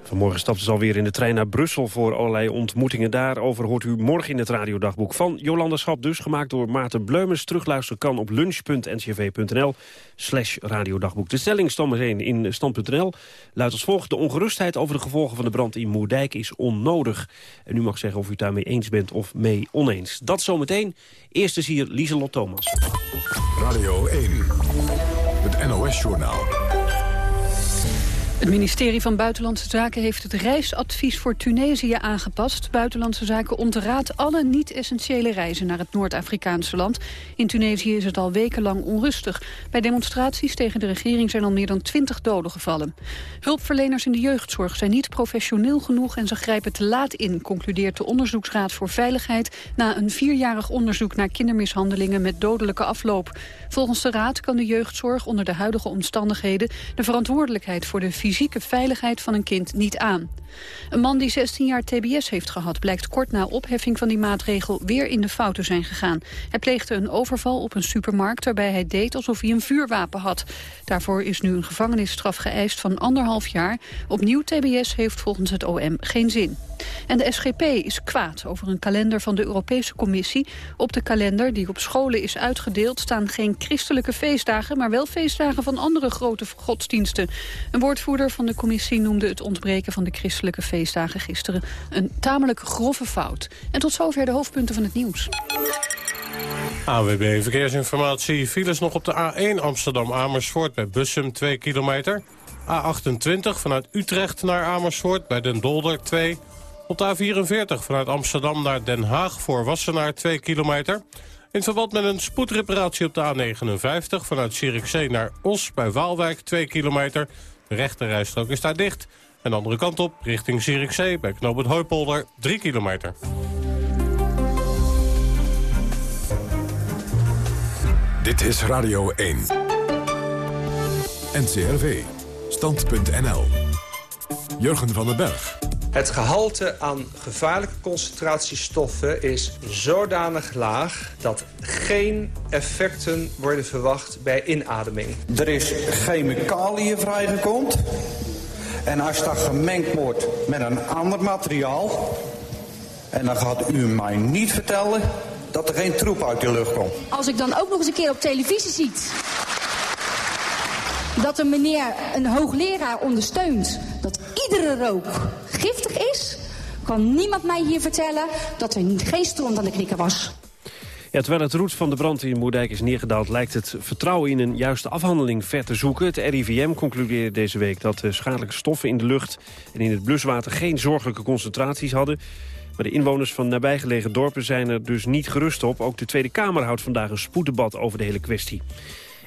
Vanmorgen stapte ze alweer in de trein naar Brussel voor allerlei ontmoetingen. Daarover hoort u morgen in het radiodagboek van Jolanda Schap. Dus gemaakt door Maarten Bleumens. Terugluisteren kan op lunch.ncv.nl slash radiodagboek. De stelling meteen in stand.nl luidt als volgt. De ongerustheid over de gevolgen van de brand in Moerdijk is onnodig. En u mag zeggen of u het daarmee eens bent of mee oneens. Dat zometeen. Eerst is hier Lieselot Thomas. Radio 1. Het NOS-journaal. Het ministerie van Buitenlandse Zaken heeft het reisadvies voor Tunesië aangepast. Buitenlandse Zaken ontraadt alle niet-essentiële reizen naar het Noord-Afrikaanse land. In Tunesië is het al wekenlang onrustig. Bij demonstraties tegen de regering zijn al meer dan 20 doden gevallen. Hulpverleners in de jeugdzorg zijn niet professioneel genoeg en ze grijpen te laat in, concludeert de Onderzoeksraad voor Veiligheid na een vierjarig onderzoek naar kindermishandelingen met dodelijke afloop. Volgens de raad kan de jeugdzorg onder de huidige omstandigheden de verantwoordelijkheid voor de fysieke veiligheid van een kind niet aan. Een man die 16 jaar tbs heeft gehad... blijkt kort na opheffing van die maatregel weer in de fouten zijn gegaan. Hij pleegde een overval op een supermarkt waarbij hij deed alsof hij een vuurwapen had. Daarvoor is nu een gevangenisstraf geëist van anderhalf jaar. Opnieuw tbs heeft volgens het OM geen zin. En de SGP is kwaad over een kalender van de Europese Commissie. Op de kalender die op scholen is uitgedeeld staan geen christelijke feestdagen... maar wel feestdagen van andere grote godsdiensten. Een woordvoerder van de commissie noemde het ontbreken van de christelijke feestdagen gisteren... een tamelijk grove fout. En tot zover de hoofdpunten van het nieuws. AWB Verkeersinformatie. Files nog op de A1 Amsterdam-Amersfoort bij Bussum 2 kilometer. A28 vanuit Utrecht naar Amersfoort bij Den Dolder 2 op de A44 vanuit Amsterdam naar Den Haag voor Wassenaar 2 kilometer. In verband met een spoedreparatie op de A59 vanuit Zierikzee naar Os bij Waalwijk 2 kilometer. De rechterrijstrook is daar dicht. En de andere kant op richting Zierikzee bij Knoop Hooipolder 3 kilometer. Dit is Radio 1. NCRV. Stand.nl. Jurgen van den Berg. Het gehalte aan gevaarlijke concentratiestoffen is zodanig laag... dat geen effecten worden verwacht bij inademing. Er is chemicaliën vrijgekomen. En als dat gemengd wordt met een ander materiaal... en dan gaat u mij niet vertellen dat er geen troep uit de lucht komt. Als ik dan ook nog eens een keer op televisie ziet dat een meneer, een hoogleraar ondersteunt dat iedere rook giftig is, kan niemand mij hier vertellen dat er geen stroom aan de knikker was. Ja, terwijl het roet van de brand in Moerdijk is neergedaald... lijkt het vertrouwen in een juiste afhandeling ver te zoeken. Het RIVM concludeerde deze week dat de schadelijke stoffen in de lucht... en in het bluswater geen zorgelijke concentraties hadden. Maar de inwoners van nabijgelegen dorpen zijn er dus niet gerust op. Ook de Tweede Kamer houdt vandaag een spoeddebat over de hele kwestie.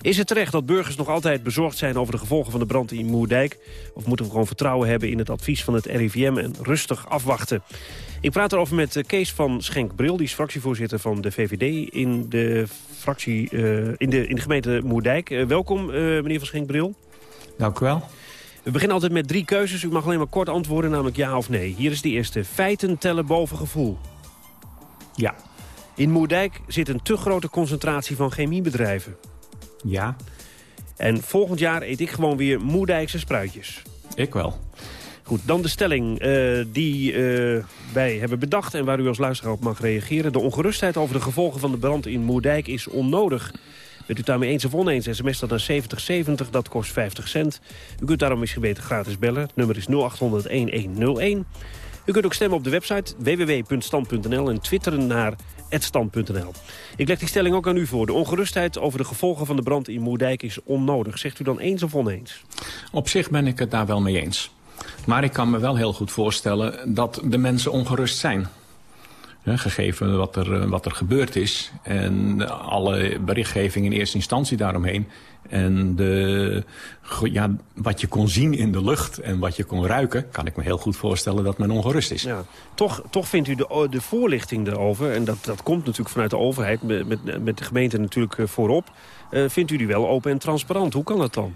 Is het terecht dat burgers nog altijd bezorgd zijn over de gevolgen van de brand in Moerdijk? Of moeten we gewoon vertrouwen hebben in het advies van het RIVM en rustig afwachten? Ik praat erover met eh, Kees van Schenk-Bril, die is fractievoorzitter van de VVD in de, fractie, uh, in de, in de gemeente Moerdijk. Uh, welkom, meneer van Schenk-Bril. Dank u wel. We beginnen altijd met drie keuzes. U mag alleen maar kort antwoorden, namelijk ja of nee. Hier is de eerste. Feiten tellen boven gevoel. Ja. In Moerdijk zit een te grote concentratie van chemiebedrijven. Ja. En volgend jaar eet ik gewoon weer Moerdijkse spruitjes. Ik wel. Goed, dan de stelling uh, die uh, wij hebben bedacht... en waar u als luisteraar op mag reageren. De ongerustheid over de gevolgen van de brand in Moerdijk is onnodig. Bent u daarmee eens of oneens, sms dat naar 7070, dat kost 50 cent. U kunt daarom misschien beter gratis bellen. Het nummer is 0800-1101. U kunt ook stemmen op de website www.stand.nl en twitteren naar @stand.nl. Ik leg die stelling ook aan u voor. De ongerustheid over de gevolgen van de brand in Moerdijk is onnodig. Zegt u dan eens of oneens? Op zich ben ik het daar wel mee eens. Maar ik kan me wel heel goed voorstellen dat de mensen ongerust zijn. gegeven wat er, wat er gebeurd is en alle berichtgeving in eerste instantie daaromheen. En de, ja, wat je kon zien in de lucht en wat je kon ruiken... kan ik me heel goed voorstellen dat men ongerust is. Ja. Toch, toch vindt u de, de voorlichting erover... en dat, dat komt natuurlijk vanuit de overheid, met, met, met de gemeente natuurlijk eh, voorop... Uh, vindt u die wel open en transparant? Hoe kan dat dan?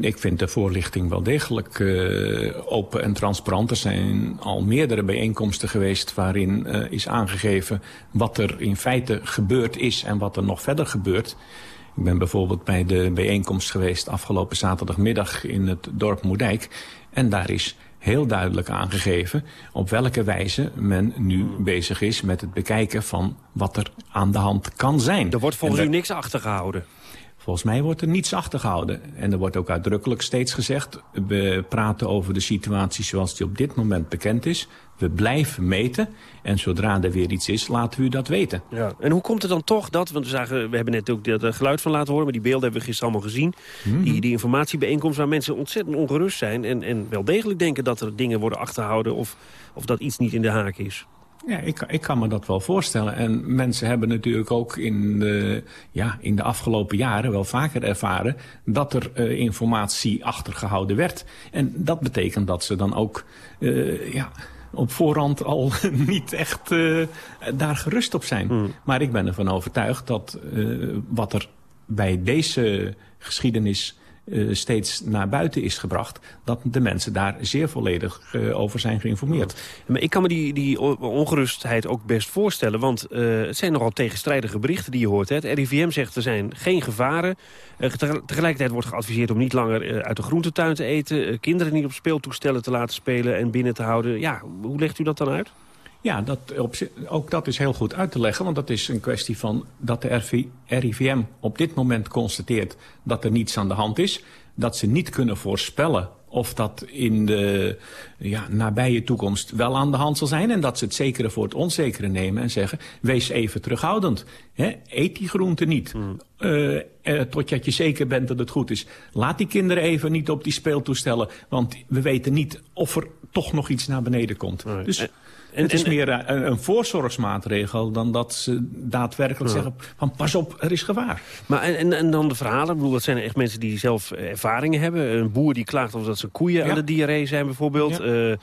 Ik vind de voorlichting wel degelijk uh, open en transparant. Er zijn al meerdere bijeenkomsten geweest waarin uh, is aangegeven wat er in feite gebeurd is en wat er nog verder gebeurt. Ik ben bijvoorbeeld bij de bijeenkomst geweest afgelopen zaterdagmiddag in het dorp Moerdijk. En daar is heel duidelijk aangegeven op welke wijze men nu bezig is met het bekijken van wat er aan de hand kan zijn. Er wordt volgens u niks achtergehouden? Volgens mij wordt er niets achtergehouden. En er wordt ook uitdrukkelijk steeds gezegd... we praten over de situatie zoals die op dit moment bekend is. We blijven meten. En zodra er weer iets is, laten we u dat weten. Ja. En hoe komt het dan toch dat... want we, zagen, we hebben net ook dat geluid van laten horen... maar die beelden hebben we gisteren allemaal gezien. Mhm. Die, die informatiebijeenkomst waar mensen ontzettend ongerust zijn... En, en wel degelijk denken dat er dingen worden achtergehouden... of, of dat iets niet in de haak is. Ja, ik, ik kan me dat wel voorstellen. En mensen hebben natuurlijk ook in de, ja, in de afgelopen jaren wel vaker ervaren... dat er uh, informatie achtergehouden werd. En dat betekent dat ze dan ook uh, ja, op voorhand al niet echt uh, daar gerust op zijn. Hmm. Maar ik ben ervan overtuigd dat wat er bij deze geschiedenis uh, steeds naar buiten is gebracht... dat de mensen daar zeer volledig uh, over zijn geïnformeerd. Maar ik kan me die, die ongerustheid ook best voorstellen... want uh, het zijn nogal tegenstrijdige berichten die je hoort. Hè. Het RIVM zegt er zijn geen gevaren. tegelijkertijd wordt geadviseerd om niet langer uit de groentetuin te eten... kinderen niet op speeltoestellen te laten spelen en binnen te houden. Ja, hoe legt u dat dan uit? Ja, dat, op, ook dat is heel goed uit te leggen. Want dat is een kwestie van dat de RIVM op dit moment constateert dat er niets aan de hand is. Dat ze niet kunnen voorspellen of dat in de ja, nabije toekomst wel aan de hand zal zijn. En dat ze het zekere voor het onzekere nemen en zeggen... wees even terughoudend. Eet die groente niet. Mm. Uh, uh, totdat je zeker bent dat het goed is. Laat die kinderen even niet op die speeltoestellen. Want we weten niet of er toch nog iets naar beneden komt. Nee. Dus... En, het is meer een, een, voorzorgsmaatregel dan dat ze daadwerkelijk ja. zeggen... van pas op, er is gevaar. Maar en, en dan de verhalen, ik bedoel, dat zijn echt mensen die zelf ervaringen hebben. Een boer die klaagt over dat zijn koeien ja. aan de diarree zijn bijvoorbeeld. Ja.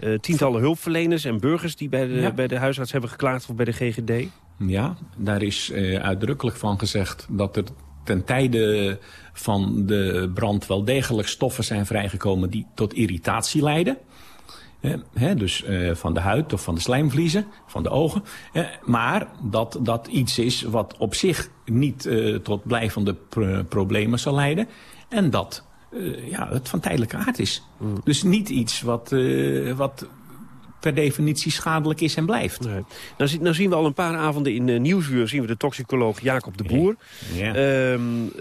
Uh, tientallen hulpverleners en burgers die bij de, bij de huisarts hebben geklaagd of bij de GGD. Ja, daar is uh, uitdrukkelijk van gezegd dat er ten tijde van de brand wel degelijk stoffen zijn vrijgekomen die tot irritatie leiden. He, dus uh, van de huid of van de slijmvliezen, van de ogen. Maar dat dat iets is wat op zich niet uh, tot blijvende pr problemen zal leiden. En dat ja, het van tijdelijke aard is. Mm. Dus niet iets wat, wat per definitie schadelijk is en blijft. Nee. Nou, nou zien we al een paar avonden in uh, Nieuwsuur... zien we de toxicoloog Jacob de Boer. Ja. Um,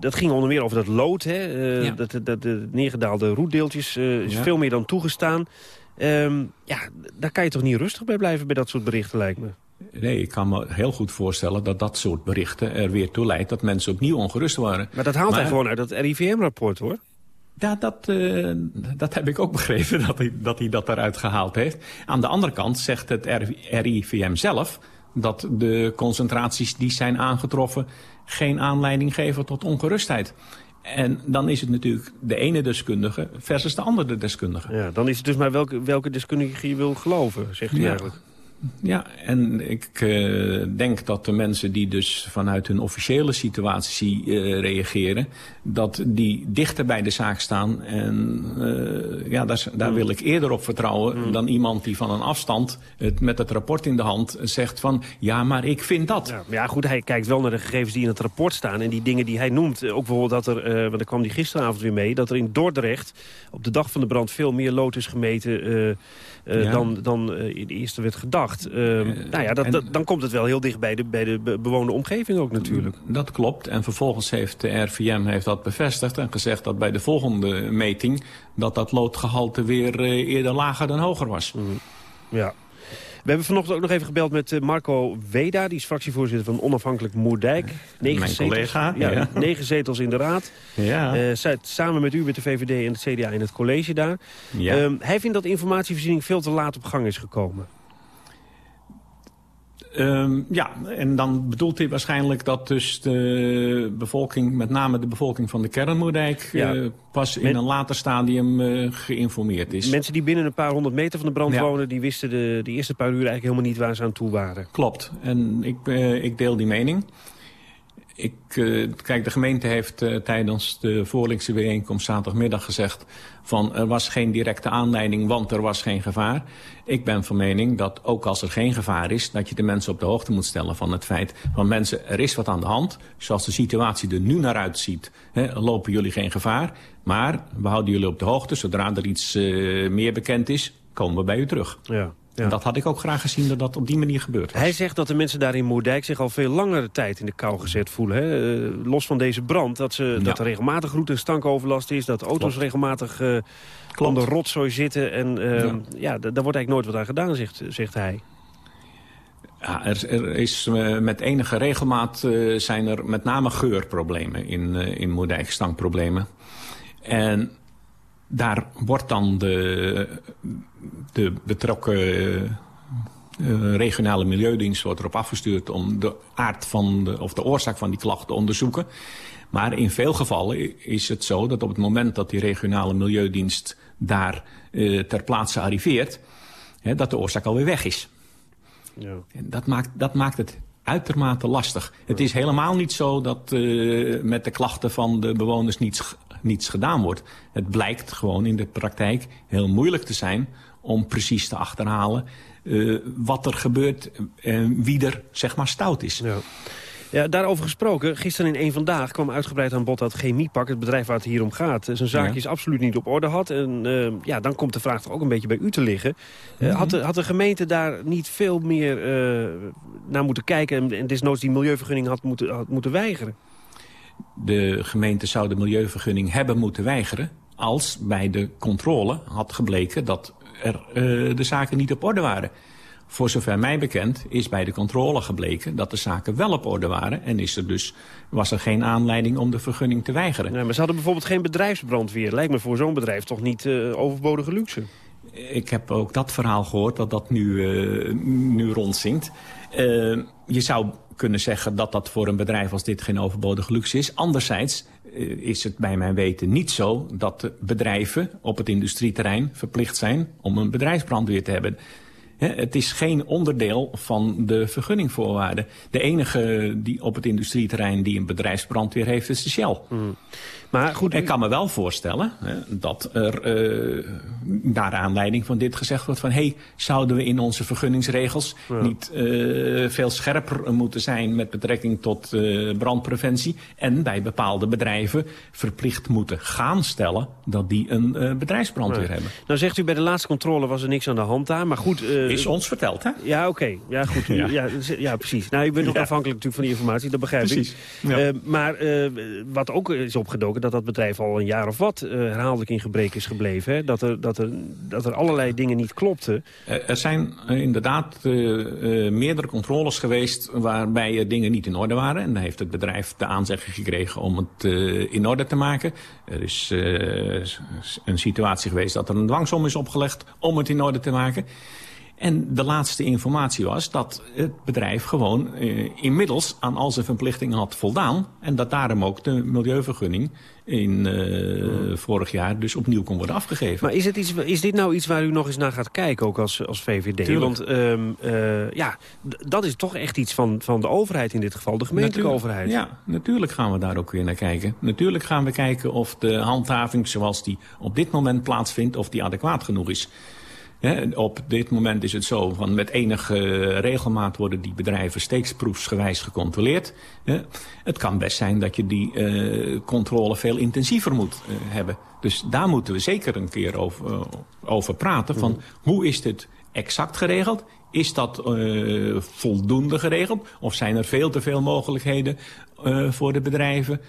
dat ging onder meer over dat lood. Hè? Uh, ja. dat, dat, de neergedaalde roetdeeltjes uh, is ja. veel meer dan toegestaan. Um, ja, daar kan je toch niet rustig bij blijven bij dat soort berichten, lijkt me. Nee, ik kan me heel goed voorstellen dat dat soort berichten er weer toe leidt... dat mensen opnieuw ongerust worden. Maar dat haalt maar, hij gewoon uit dat RIVM-rapport, hoor. Ja, dat, uh, dat heb ik ook begrepen, dat hij, dat hij dat eruit gehaald heeft. Aan de andere kant zegt het RIVM zelf dat de concentraties die zijn aangetroffen geen aanleiding geven tot ongerustheid. En dan is het natuurlijk de ene deskundige versus de andere deskundige. Ja, dan is het dus maar welke, welke deskundige je wil geloven, zegt u Ja. eigenlijk. Ja, en ik eh, denk dat de mensen die dus vanuit hun officiële situatie eh, reageren... dat die dichter bij de zaak staan. En eh, ja, daar, daar wil ik eerder op vertrouwen dan iemand die van een afstand... Het, met het rapport in de hand zegt van... ja, maar ik vind dat. Ja, goed, hij kijkt wel naar de gegevens die in het rapport staan... en die dingen die hij noemt. Ook bijvoorbeeld dat er, want daar kwam hij gisteravond weer mee... dat er in Dordrecht op de dag van de brand veel meer lood is gemeten... Ja. dan, dan in de eerste werd gedacht. Eh, nou ja, dat, dan komt het wel heel dicht bij de, bij de be- bewoonde omgeving ook natuurlijk. Dat klopt. En vervolgens heeft de RVM heeft dat bevestigd en gezegd dat bij de volgende meting... dat dat loodgehalte weer eh, eerder lager dan hoger was. Ja. We hebben vanochtend ook nog even gebeld met eh, Marco Weda. Die is fractievoorzitter van Onafhankelijk Moerdijk. Negen Mijn zetels, collega, Ja, ja. Negen zetels in de raad. Ja. Zit samen met u, met de VVD en het CDA in het college daar. Ja. Ehm, hij vindt dat informatievoorziening veel te laat op gang is gekomen. Ehm, ja, en dan bedoelt hij waarschijnlijk dat dus de bevolking, met name de bevolking van de kernmoerdijk, Ja. eh, pas in een later stadium eh, geïnformeerd is. Mensen die binnen een paar honderd meter van de brand Ja. wonen... die wisten de, de eerste paar uur eigenlijk helemaal niet waar ze aan toe waren. Klopt. En ik, eh, ik deel die mening. Ik, eh, kijk, de gemeente heeft eh, tijdens de voorlinkse bijeenkomst zaterdagmiddag gezegd... van er was geen directe aanleiding, want er was geen gevaar. Ik ben van mening dat ook als er geen gevaar is... dat je de mensen op de hoogte moet stellen van het feit... van mensen, er is wat aan de hand. Zoals de situatie er nu naar uitziet, hè, lopen jullie geen gevaar. Maar we houden jullie op de hoogte. Zodra er iets eh, meer bekend is, komen we bij u terug. Ja. Dat had ik ook graag gezien dat dat op die manier gebeurt. Hij zegt dat de mensen daar in Moerdijk zich al veel langere tijd in de kou gezet voelen. Hè? Eh, los van deze brand, dat, ze, dat er regelmatig roet- en stankoverlast is... dat auto's Klopt. regelmatig eh aan de rotzooi zitten. En eh, ja, Ja. da- daar wordt eigenlijk nooit wat aan gedaan, zegt, zegt hij. Ja, er, er is eh, met enige regelmaat eh, zijn er met name geurproblemen in, eh in Moerdijk, stankproblemen. En daar wordt dan de, de betrokken eh, eh, regionale milieudienst wordt erop afgestuurd om de aard van de, of de oorzaak van die klacht te onderzoeken. Maar in veel gevallen is het zo dat op het moment dat die regionale milieudienst daar eh, ter plaatse arriveert, hè, dat de oorzaak alweer weg is. Ja. En dat maakt, dat maakt het uitermate lastig. Het is helemaal niet zo dat met de klachten van de bewoners niets, niets gedaan wordt. Het blijkt gewoon in de praktijk heel moeilijk te zijn om precies te achterhalen eh, wat er gebeurt en wie er zeg maar stout is. Ja. Ja, daarover gesproken, gisteren in één Vandaag kwam uitgebreid aan bod dat Chemiepak, het bedrijf waar het hier om gaat, zijn zaakjes Ja. absoluut niet op orde had. En eh, ja, dan komt de vraag toch ook een beetje bij u te liggen. Eh, Mhm. had, de, had de gemeente daar niet veel meer eh, naar moeten kijken en, en desnoods die milieuvergunning had moeten, had moeten weigeren? De gemeente zou de milieuvergunning hebben moeten weigeren... als bij de controle had gebleken dat er, eh, de zaken niet op orde waren. Voor zover mij bekend is bij de controle gebleken dat de zaken wel op orde waren... en is er dus, was er geen aanleiding om de vergunning te weigeren. Ja, maar ze hadden bijvoorbeeld geen bedrijfsbrandweer. Lijkt me voor zo'n bedrijf toch niet eh, overbodige luxe. Ik heb ook dat verhaal gehoord dat dat nu, eh, nu rondzinkt. Je zou kunnen zeggen dat dat voor een bedrijf als dit geen overbodige luxe is. Anderzijds eh, is het bij mijn weten niet zo dat bedrijven op het industrieterrein verplicht zijn om een bedrijfsbrandweer te hebben. Het is geen onderdeel van de vergunningvoorwaarden. De enige die op het industrieterrein die een bedrijfsbrandweer heeft is de Shell. Maar goed, ik kan me wel voorstellen hè, dat er eh, naar aanleiding van dit gezegd wordt van... hé, hey, zouden we in onze vergunningsregels niet eh, veel scherper moeten zijn... met betrekking tot eh, brandpreventie... en bij bepaalde bedrijven verplicht moeten gaan stellen... dat die een eh, bedrijfsbrandweer Ja. hebben. Nou zegt u bij de laatste controle was er niks aan de hand daar. Maar goed... eh, Is ons verteld, hè? Ja, oké. Ja, goed. Ja. Ja. Ja, precies. Nou, u bent ook Ja. afhankelijk natuurlijk van die informatie, dat begrijp Precies, ik. ja. Eh, maar eh, wat ook is opgedoken, dat dat bedrijf al een jaar of wat eh, herhaaldelijk in gebrek is gebleven. Hè? Dat, er, dat, dat er allerlei dingen niet klopten. Er zijn eh, inderdaad eh, eh, meerdere controles geweest waarbij dingen niet in orde waren. En dan heeft het bedrijf de aanzegging gekregen om het in orde te maken. Er is een situatie geweest dat er een dwangsom is opgelegd om het in orde te maken. En de laatste informatie was dat het bedrijf gewoon inmiddels aan al zijn verplichtingen had voldaan. En dat daarom ook de milieuvergunning in uh, vorig jaar dus opnieuw kon worden afgegeven. Maar is, het iets, is dit nou iets waar u nog eens naar gaat kijken, ook als, als VVD? Tuurlijk. Want um, uh, ja, dat is toch echt iets van, van de overheid in dit geval, de gemeentelijke Natuurlijk, overheid. Ja, natuurlijk gaan we daar ook weer naar kijken. Natuurlijk gaan we kijken of de handhaving zoals die op dit moment plaatsvindt... of die adequaat genoeg is. He, op dit moment is het zo, van met enige regelmaat worden die bedrijven steeksproefsgewijs gecontroleerd. He, het kan best zijn dat je die uh, controle veel intensiever moet uh, hebben. Dus daar moeten we zeker een keer over, uh, over praten. Van hoe is dit exact geregeld? Is dat voldoende geregeld? Of zijn er veel te veel mogelijkheden voor de bedrijven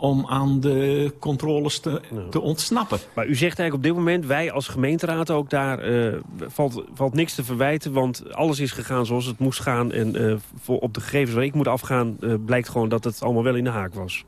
om aan de controles te, te, ontsnappen. Maar u zegt eigenlijk op dit moment, wij als gemeenteraad ook daar, uh, valt, valt niks te verwijten, want alles is gegaan zoals het moest gaan. En uh, voor, op de gegevens waar ik moet afgaan, uh, blijkt gewoon dat het allemaal wel in de haak was.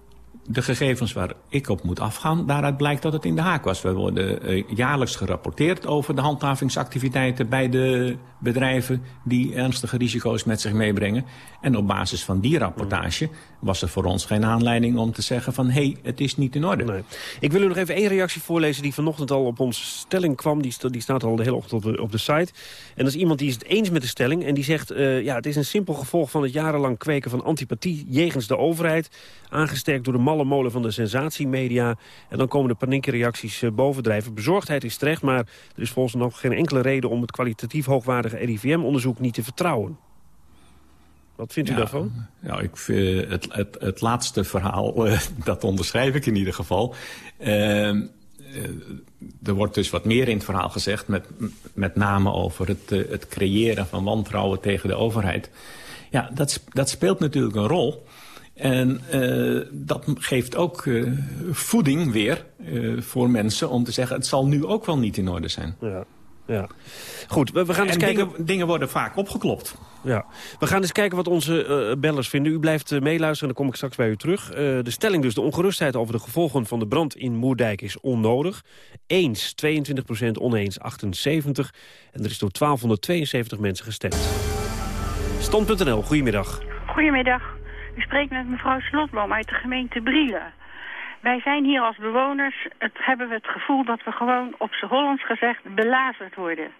De gegevens waar ik op moet afgaan, daaruit blijkt dat het in de haak was. We worden uh, jaarlijks gerapporteerd over de handhavingsactiviteiten bij de bedrijven die ernstige risico's met zich meebrengen. En op basis van die rapportage was er voor ons geen aanleiding om te zeggen van hé, hey, het is niet in orde. Ik wil u nog even één reactie voorlezen die vanochtend al op onze stelling kwam. Die, die staat al de hele ochtend op de, site. En dat is iemand die is het eens met de stelling en die zegt... Uh, ja, het is een simpel gevolg van het jarenlang kweken van antipathie jegens de overheid. Aangesterkt door de malle molen van de sensatiemedia. En dan komen de paniekreacties uh, bovendrijven. Bezorgdheid is terecht, maar er is volgens nog geen enkele reden... om het kwalitatief hoogwaardige RIVM-onderzoek niet te vertrouwen. Wat vindt u ja, daarvan? Ja, ik vind het, het, het laatste verhaal, uh, dat onderschrijf ik in ieder geval. Uh, er wordt dus wat meer in het verhaal gezegd, met, met name over het, uh, het creëren van wantrouwen tegen de overheid. Ja, dat, dat speelt natuurlijk een rol. En uh, dat geeft ook uh, voeding weer uh, voor mensen om te zeggen... het zal nu ook wel niet in orde zijn. Ja. Ja. Goed, we, we gaan eens en kijken... Dingen, dingen worden vaak opgeklopt. Ja. We gaan eens kijken wat onze uh, bellers vinden. U blijft uh, meeluisteren en dan kom ik straks bij u terug. Uh, de stelling dus, de ongerustheid over de gevolgen van de brand in Moerdijk is onnodig. Eens 22% oneens 78. En er is door 1272 mensen gestemd. Stand.nl, goedemiddag. Goedemiddag. U spreekt met mevrouw Slotboom uit de gemeente Brielen. Wij zijn hier als bewoners, het, hebben we het gevoel dat we gewoon op z'n Hollands gezegd belazerd worden.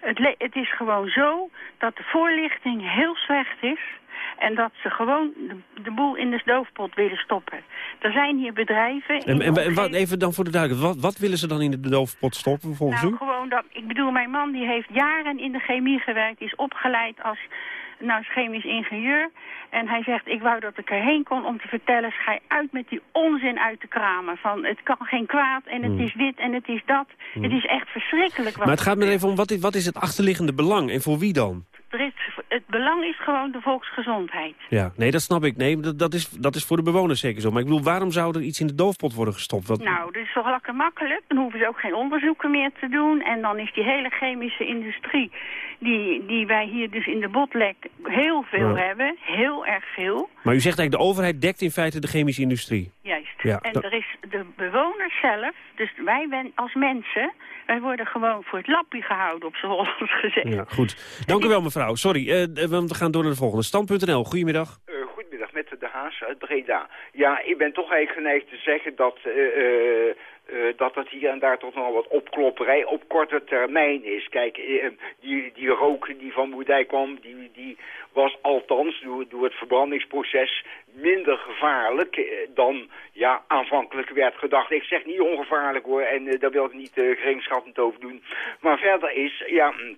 Het, het, is gewoon zo dat de voorlichting heel slecht is en dat ze gewoon de, de boel in de stoofpot willen stoppen. Er zijn hier bedrijven... En, en, wat, even dan voor de duidelijkheid, wat, wat, willen ze dan in de doofpot stoppen volgens nou, u? gewoon dat, ik bedoel, mijn man die heeft jaren in de chemie gewerkt, is opgeleid als nou, chemisch ingenieur. En hij zegt, ik wou dat ik erheen kon om te vertellen... schij uit met die onzin uit te kramen. Van het kan geen kwaad en het Hmm. is dit en het is dat. Hmm. Het is echt verschrikkelijk. Wat Maar het gaat me even om, wat is, wat is het achterliggende belang en voor wie dan? Het belang is gewoon de volksgezondheid. Ja, nee, dat snap ik. Nee, dat, dat, is, dat is voor de bewoners zeker zo. Maar ik bedoel, waarom zou er iets in de doofpot worden gestopt? Wat... Nou, dat is toch lekker makkelijk. Dan hoeven ze ook geen onderzoeken meer te doen. En dan is die hele chemische industrie, die, die wij hier dus in de botlek heel veel Ja. hebben. Heel erg veel. Maar u zegt eigenlijk, de overheid dekt in feite de chemische industrie. Juist. Ja, en dat- er is de bewoners zelf, dus wij ben, als mensen, wij worden gewoon voor het lappie gehouden, op z'n Hollands gezegd. Ja, goed. Dank u wel, mevrouw. Sorry, eh, we gaan door naar de volgende. Stand.nl, goedemiddag. Uh, goedemiddag, met de Haas uit Breda. Ja, ik ben toch eigenlijk geneigd te zeggen dat, uh, dat hier en daar toch nog wat opklopperij op korte termijn is. Kijk, die, die rook die van Moerdijk kwam, die, die was althans door, door het verbrandingsproces minder gevaarlijk dan ja, aanvankelijk werd gedacht. Ik zeg niet ongevaarlijk hoor, en daar wil ik niet uh, geringschattend over doen. Maar verder is, ja... mm,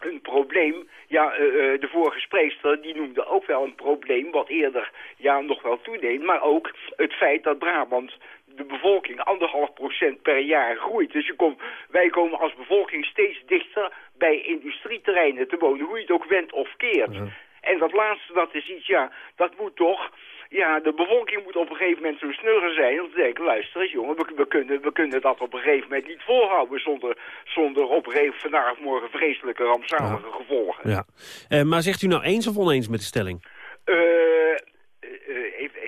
een probleem. Ja, uh, uh, de vorige spreekster die noemde ook wel een probleem wat eerder ja, nog wel toeneemt. Maar ook het feit dat Brabant de bevolking anderhalf procent per jaar groeit. Dus je komt, wij komen als bevolking steeds dichter bij industrieterreinen te wonen. Hoe je het ook wendt of keert. Ja. En dat laatste, dat is iets, ja, dat moet toch... Ja, de bevolking moet op een gegeven moment zo snugger zijn om te denken, luister eens jongen, we, we, kunnen, we kunnen dat op een gegeven moment niet volhouden zonder, zonder op een gegeven vandaag of morgen vreselijke rampzalige gevolgen. Ja. Uh, maar zegt u nou eens of oneens met de stelling? Uh, uh, even,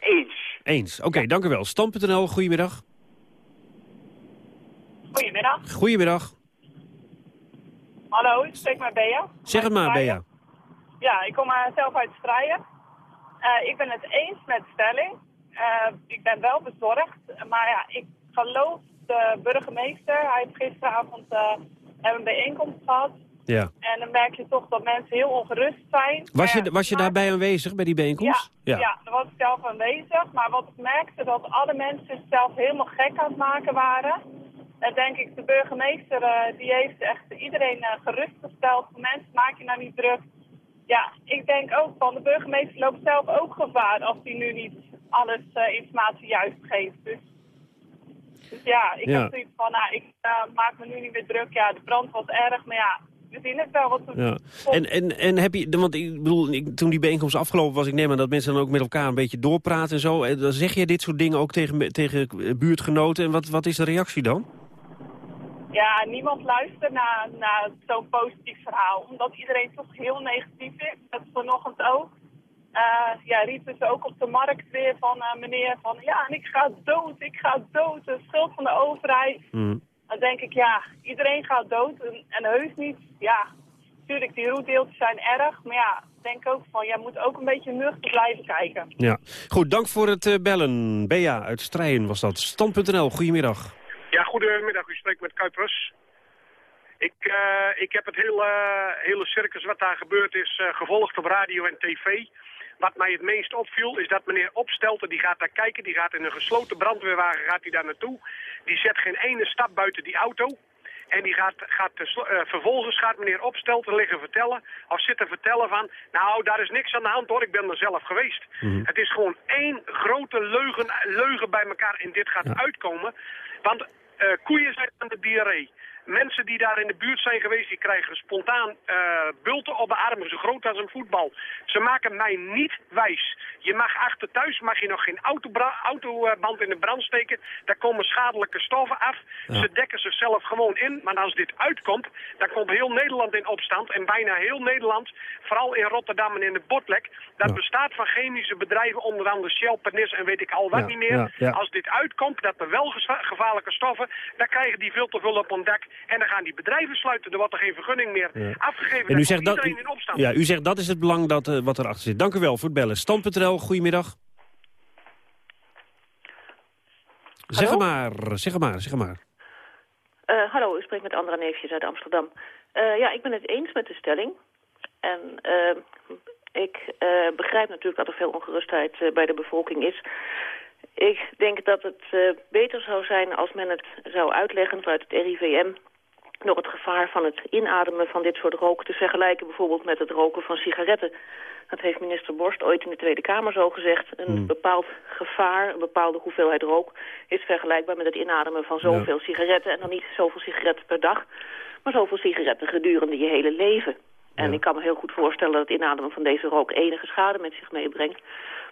eens. Eens. Oké, okay, dank u wel. Stand.nl, goedemiddag. Goedemiddag. Goedemiddag. Hallo, ik spreek met Bea. Zeg het maar, Bea. Ja, ik kom zelf uit Strijen. Uh, ik ben het eens met stelling. Uh, ik ben wel bezorgd, maar ja, ik geloof de burgemeester. Hij heeft gisteravond een bijeenkomst gehad. Ja. En dan merk je toch dat mensen heel ongerust zijn. Was je, was je daarbij aanwezig, bij die bijeenkomst? Ja, ja. ja, daar was ik zelf aanwezig. Maar wat ik merkte, dat alle mensen zelf helemaal gek aan het maken waren. En denk ik, de burgemeester uh, die heeft echt iedereen uh, gerustgesteld. Mensen, maak je nou niet druk. Ja, ik denk ook van de burgemeester loopt zelf ook gevaar als hij nu niet alles uh, informatie juist geeft. Dus, dus ja, ik Ja. heb zoiets van, nou, ik maak me nu niet meer druk. Ja, de brand was erg, maar ja, we zien het wel wat we Ja. En, en, en heb je, want ik bedoel, ik, toen die bijeenkomst afgelopen was, ik neem aan dat mensen dan ook met elkaar een beetje doorpraten en zo. En dan zeg je dit soort dingen ook tegen, tegen buurtgenoten. En wat, wat is de reactie dan? Ja, niemand luistert naar, naar zo'n positief verhaal. Omdat iedereen toch heel negatief is. Dat is vanochtend ook. Eh, ja, riepen ze ook op de markt weer van uh, meneer van... Ja, en ik ga dood, ik ga dood. De schuld van de overheid. Mm. Dan denk ik, ja, iedereen gaat dood. En, en heus niet, ja... Tuurlijk, die roetdeeltjes zijn erg. Maar ja, ik denk ook van, jij moet ook een beetje nuchter blijven kijken. Ja. Goed, dank voor het uh, bellen. Bea uit Strijen was dat. Stand.nl, goedemiddag. Ja, goedemiddag. U spreekt met Kuipers. Ik, uh, ik heb het hele, hele circus wat daar gebeurd is uh, gevolgd op radio en tv. Wat mij het meest opviel is dat meneer Opstelten, die gaat daar kijken. Die gaat in een gesloten brandweerwagen gaat hij daar naartoe. Die zet geen ene stap buiten die auto. En die gaat, gaat uh, vervolgens gaat meneer Opstelten liggen vertellen, of zitten vertellen van, nou daar is niks aan de hand hoor, ik ben er zelf geweest. Mhm. Het is gewoon één grote leugen, leugen bij elkaar en dit gaat ja. uitkomen. Want uh, koeien zijn aan de diarree. Mensen die daar in de buurt zijn geweest, die krijgen spontaan uh, bulten op de armen, zo groot als een voetbal. Ze maken mij niet wijs. Je mag achter thuis mag je nog geen autoband in de brand steken. Daar komen schadelijke stoffen af. Ja. Ze dekken zichzelf gewoon in. Maar als dit uitkomt, dan komt heel Nederland in opstand. En bijna heel Nederland, vooral in Rotterdam en in de Botlek. Dat ja. bestaat van chemische bedrijven, onder andere Shell, Pernis en weet ik al wat ja. niet meer. Als dit uitkomt, dat er wel gevaarlijke stoffen, dan krijgen die veel te veel op ontdek. En dan gaan die bedrijven sluiten. Er wordt er geen vergunning meer ja. afgegeven. En u zegt, dat, in opstand. ja, u zegt dat is het belang dat, uh, wat erachter zit. Dank u wel voor het bellen. Stand.nl, goedemiddag. Zeg maar, zeg maar, zeg maar. Uh, hallo, u spreekt met Andra Neefjes uit Amsterdam. Uh, ja, ik ben het eens met de stelling. En uh, ik begrijp natuurlijk dat er veel ongerustheid bij de bevolking is. Ik denk dat het uh, beter zou zijn als men het zou uitleggen vanuit het RIVM... door het gevaar van het inademen van dit soort rook te vergelijken... bijvoorbeeld met het roken van sigaretten. Dat heeft minister Borst ooit in de Tweede Kamer zo gezegd. Een hmm. bepaald gevaar, een bepaalde hoeveelheid rook... is vergelijkbaar met het inademen van zoveel ja. sigaretten. En dan niet zoveel sigaretten per dag, maar zoveel sigaretten gedurende je hele leven. En ja. ik kan me heel goed voorstellen dat het inademen van deze rook enige schade met zich meebrengt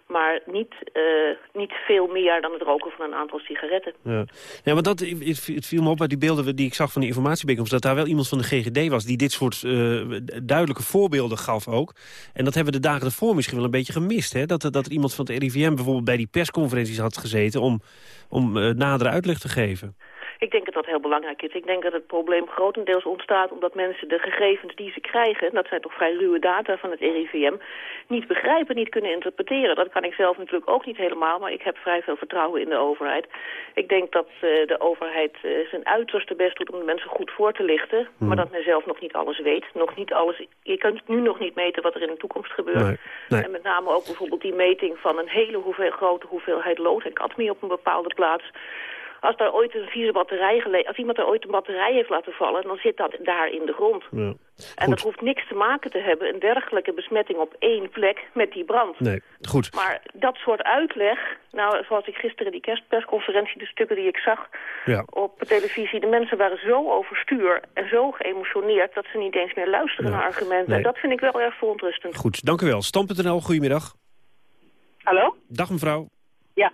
maar niet, uh, niet veel meer dan het roken van een aantal sigaretten. Ja, ja maar dat, het, viel me op uit die beelden die ik zag van de informatiebijeenkomst... dat daar wel iemand van de GGD was die dit soort uh, duidelijke voorbeelden gaf ook. En dat hebben we de dagen ervoor misschien wel een beetje gemist. Hè? Dat, dat er iemand van het RIVM bijvoorbeeld bij die persconferenties had gezeten... om, om uh, nadere uitleg te geven. Ik denk dat dat heel belangrijk is. Ik denk dat het probleem grotendeels ontstaat omdat mensen de gegevens die ze krijgen... dat zijn toch vrij ruwe data van het RIVM... niet begrijpen, niet kunnen interpreteren. Dat kan ik zelf natuurlijk ook niet helemaal... maar ik heb vrij veel vertrouwen in de overheid. Ik denk dat uh, de overheid uh, zijn uiterste best doet om de mensen goed voor te lichten... Hmm. maar dat men zelf nog niet alles weet. Nog niet alles, je kunt nu nog niet meten wat er in de toekomst gebeurt. Nee, nee. En met name ook bijvoorbeeld die meting van een hele hoeveel, grote hoeveelheid lood en cadmium op een bepaalde plaats als daar ooit een vieze batterij als iemand er ooit een batterij heeft laten vallen, dan zit dat daar in de grond. Ja. En dat hoeft niks te maken te hebben, een dergelijke besmetting op één plek met die brand. Nee, goed. Maar dat soort uitleg, nou, zoals ik gisteren die kerstpersconferentie, de stukken die ik zag ja. op televisie, de mensen waren zo overstuur en zo geëmotioneerd dat ze niet eens meer luisteren ja. naar argumenten. Nee. En dat vind ik wel erg verontrustend. Goed, dank u wel. Stam.nl, goedemiddag. Hallo? Dag mevrouw. Ja,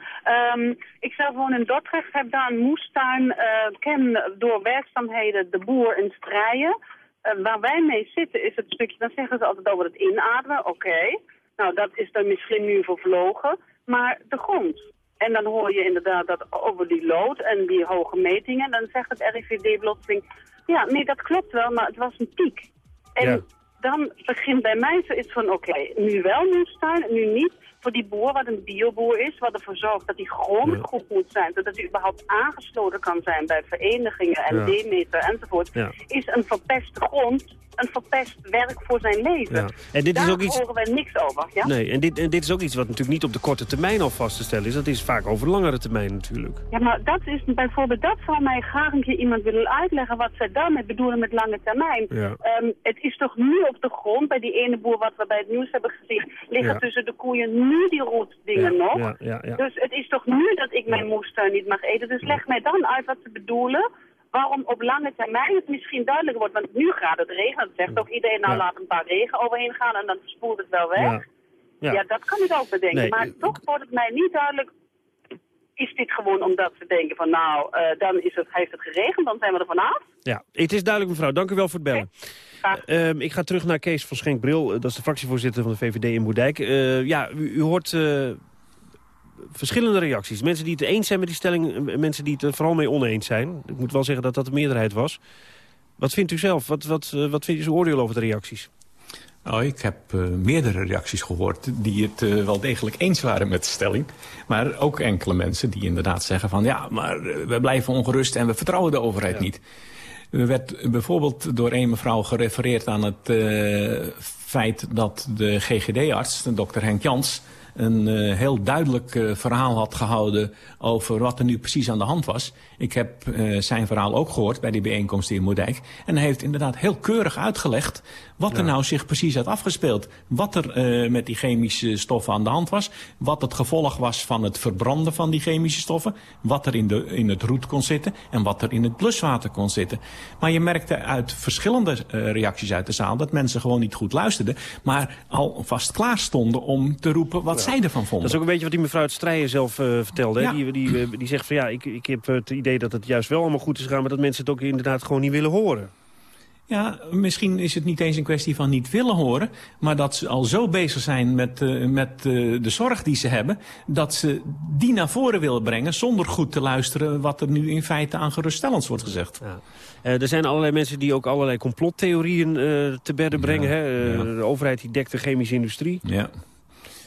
um, ik zelf woon in Dordrecht, heb daar een moestuin, uh, ken door werkzaamheden de boer in Strijen. Uh, waar wij mee zitten is het stukje, dan zeggen ze altijd over het inademen, oké. Okay. Nou, dat is dan misschien nu vervlogen, maar de grond. En dan hoor je inderdaad dat over die lood en die hoge metingen, dan zegt het RIVD plotseling, Ja, nee, dat klopt wel, maar het was een piek. En Ja. dan begint bij mij zoiets van, oké, nu wel moestuin, nu niet. Voor die boer, wat een bioboer is, wat ervoor zorgt dat die grond goed moet zijn, zodat hij überhaupt aangesloten kan zijn bij verenigingen en Ja. demeter enzovoort, Ja. is een verpeste grond een verpest werk voor zijn leven. Ja. En dit is Daar ook iets- horen wij niks over, ja? Nee, en dit, en dit is ook iets wat natuurlijk niet op de korte termijn al vast te stellen is. Dat is vaak over langere termijn natuurlijk. Ja, maar dat is bijvoorbeeld, dat zou mij graag een keer iemand willen uitleggen wat zij daarmee bedoelen met lange termijn. Ja. Ehm, het is toch nu op de grond, bij die ene boer wat we bij het nieuws hebben gezien, liggen tussen de koeien nu die roetdingen nog. Ja, ja, ja. Dus het is toch nu dat ik mijn moestuin niet mag eten. Dus leg mij dan uit wat ze bedoelen. Waarom op lange termijn het misschien duidelijker wordt. Want nu gaat het regenen. Dat zegt ook iedereen, nou laat een paar regen overheen gaan en dan spoelt het wel weg. Ja. Dat kan ik ook bedenken. Nee, maar toch wordt het mij niet duidelijk. Is dit gewoon omdat ze denken van nou, eh, dan is het, heeft het geregend, dan zijn we er vanaf? Ja, het is duidelijk mevrouw. Dank u wel voor het bellen. Ehm, ik ga terug naar Kees van Schenk-Bril. eh, Dat is de fractievoorzitter van de VVD in Moerdijk. Eh, ja, u, u hoort verschillende reacties. Mensen die het eens zijn met die stelling, mensen die het er vooral mee oneens zijn. Ik moet wel zeggen dat dat de meerderheid was. Wat vindt u zelf? Wat, wat, wat vindt u uw oordeel over de reacties? Nou, ik heb eh, meerdere reacties gehoord die het eh, wel degelijk eens waren met de stelling. Maar ook enkele mensen die inderdaad zeggen van... ja, maar eh, we blijven ongerust en we vertrouwen de overheid niet. Er werd bijvoorbeeld door een mevrouw gerefereerd aan het feit dat de GGD-arts, de dokter Henk Jans... een eh, heel duidelijk eh, verhaal had gehouden over wat er nu precies aan de hand was. Ik heb eh, zijn verhaal ook gehoord bij die bijeenkomst in Moerdijk. En hij heeft inderdaad heel keurig uitgelegd wat er nou zich precies had afgespeeld. Wat er met die chemische stoffen aan de hand was. Wat het gevolg was van het verbranden van die chemische stoffen. Wat er in, de, in het roet kon zitten. En wat er in het bluswater kon zitten. Maar je merkte uit verschillende reacties uit de zaal... dat mensen gewoon niet goed luisterden. Maar alvast klaar stonden om te roepen wat zij ervan vonden. Dat is ook een beetje wat die mevrouw Strijen zelf eh, vertelde. Ja. Die, die, eh, die zegt van ja, ik, ik heb het idee dat het juist wel allemaal goed is gegaan... maar dat mensen het ook inderdaad gewoon niet willen horen. Ja, misschien is het niet eens een kwestie van niet willen horen... maar dat ze al zo bezig zijn met, eh, met de zorg die ze hebben... dat ze die naar voren willen brengen... zonder goed te luisteren wat er nu in feite aan geruststellends wordt gezegd. Eh, er zijn allerlei mensen die ook allerlei complottheorieën te bedden brengen. Hè? De overheid die dekt de chemische industrie. Ja.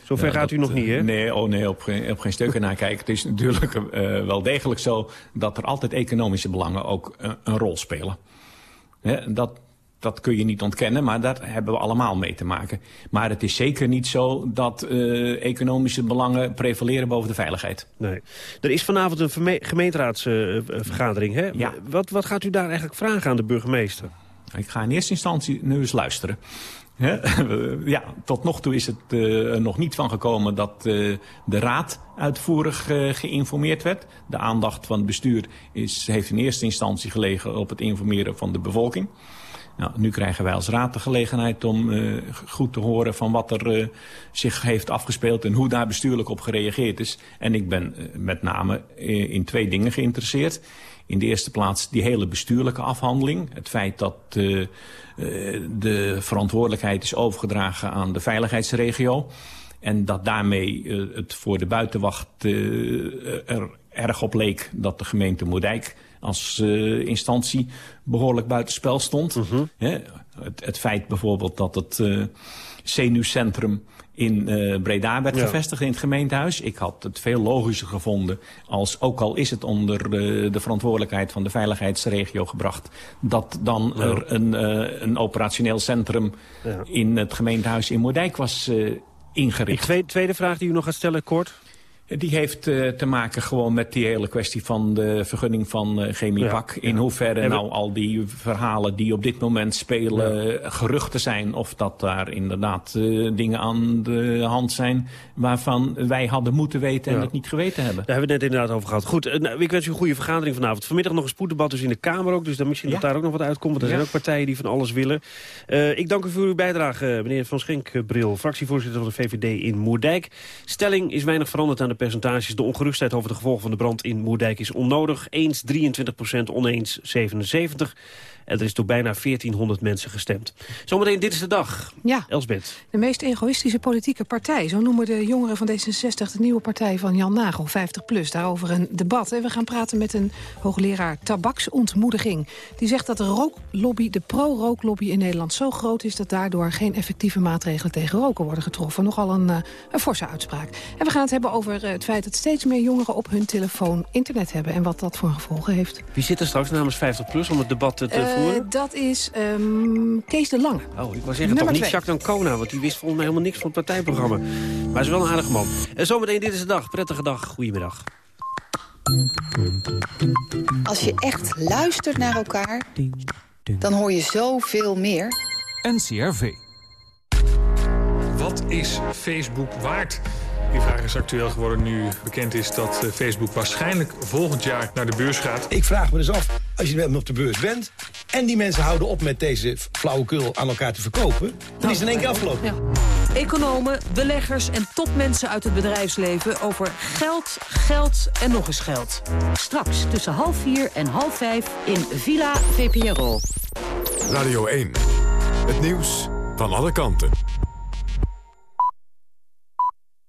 Zover gaat u dat, nog niet, hè? Nee, oh nee op, geen, op geen stukken naar kijken. Het is natuurlijk eh, wel degelijk zo dat er altijd economische belangen ook eh, een rol spelen. Dat, dat kun je niet ontkennen, maar daar hebben we allemaal mee te maken. Maar het is zeker niet zo dat eh, economische belangen prevaleren boven de veiligheid. Nee. Er is vanavond een gemeenteraadsvergadering, hè? Ja. Wat, wat gaat u daar eigenlijk vragen aan de burgemeester? Ik ga in eerste instantie nu eens luisteren. Ja, tot nog toe is het eh, er nog niet van gekomen dat eh, de raad uitvoerig eh, geïnformeerd werd. De aandacht van het bestuur is, heeft in eerste instantie gelegen op het informeren van de bevolking. Nou, nu krijgen wij als raad de gelegenheid om goed te horen van wat er zich heeft afgespeeld en hoe daar bestuurlijk op gereageerd is. En ik ben met name in twee dingen geïnteresseerd. In de eerste plaats die hele bestuurlijke afhandeling. Het feit dat eh, eh, de verantwoordelijkheid is overgedragen aan de veiligheidsregio. En dat daarmee eh, het voor de buitenwacht er erg op leek dat de gemeente Moerdijk als instantie behoorlijk buitenspel stond. Hè, het, het feit bijvoorbeeld dat het eh zenuwcentrum in eh, Breda werd Ja. gevestigd in het gemeentehuis. Ik had het veel logischer gevonden als, ook al is het onder eh, de verantwoordelijkheid van de veiligheidsregio gebracht, dat dan Ja. er een, eh, een operationeel centrum Ja. in het gemeentehuis in Moerdijk was ingericht. De tweede, tweede vraag die u nog gaat stellen, kort. Die heeft eh, te maken gewoon met die hele kwestie van de vergunning van eh Chemiepak. In hoeverre nou al die verhalen die op dit moment spelen geruchten zijn. Of dat daar inderdaad eh, dingen aan de hand zijn waarvan wij hadden moeten weten en het niet geweten hebben. Daar hebben we het net inderdaad over gehad. Goed, nou, ik wens u een goede vergadering vanavond. Vanmiddag nog een spoeddebat dus in de Kamer ook. Dus dan misschien dat daar ook nog wat uitkomt. Want er zijn ook partijen die van alles willen. Ik dank u voor uw bijdrage, meneer Van Schenkbril. Fractievoorzitter van de VVD in Moerdijk. Stelling is weinig veranderd aan de percentages. De ongerustheid over de gevolgen van de brand in Moerdijk is onnodig. Eens 23 procent, oneens 77. En er is door bijna 1400 mensen gestemd. Zometeen, dit is de dag. Ja. Elsbeth. De meest egoïstische politieke partij. Zo noemen de jongeren van D66 de nieuwe partij van Jan Nagel, 50PLUS. Daarover een debat. En we gaan praten met een hoogleraar tabaksontmoediging. Die zegt dat de rooklobby, de pro-rooklobby in Nederland zo groot is... dat daardoor geen effectieve maatregelen tegen roken worden getroffen. Nogal een, uh, een forse uitspraak. En we gaan het hebben over uh, het feit dat steeds meer jongeren op hun telefoon internet hebben... en wat dat voor gevolgen heeft. Wie zit er straks namens 50PLUS om het debat te uh, voeren? dat is um, Kees de Lange. Oh, ik wou zeggen toch niet Jacques Dancona, want die wist volgens mij helemaal niks van het partijprogramma. Maar hij is wel een aardige man. En zometeen, dit is de dag. Prettige dag. Goedemiddag. Als je echt luistert naar elkaar, dan hoor je zoveel meer. NCRV. Wat is Facebook waard? Die vraag is actueel geworden nu bekend is dat Facebook waarschijnlijk volgend jaar naar de beurs gaat. Ik vraag me dus af, als je met op de beurs bent... en die mensen houden op met deze flauwekul aan elkaar te verkopen... dan is het in één keer afgelopen. Ja. Economen, beleggers en topmensen uit het bedrijfsleven... over geld, geld en nog eens geld. Straks tussen half vier en half vijf in Villa VPRO. Radio 1. Het nieuws van alle kanten.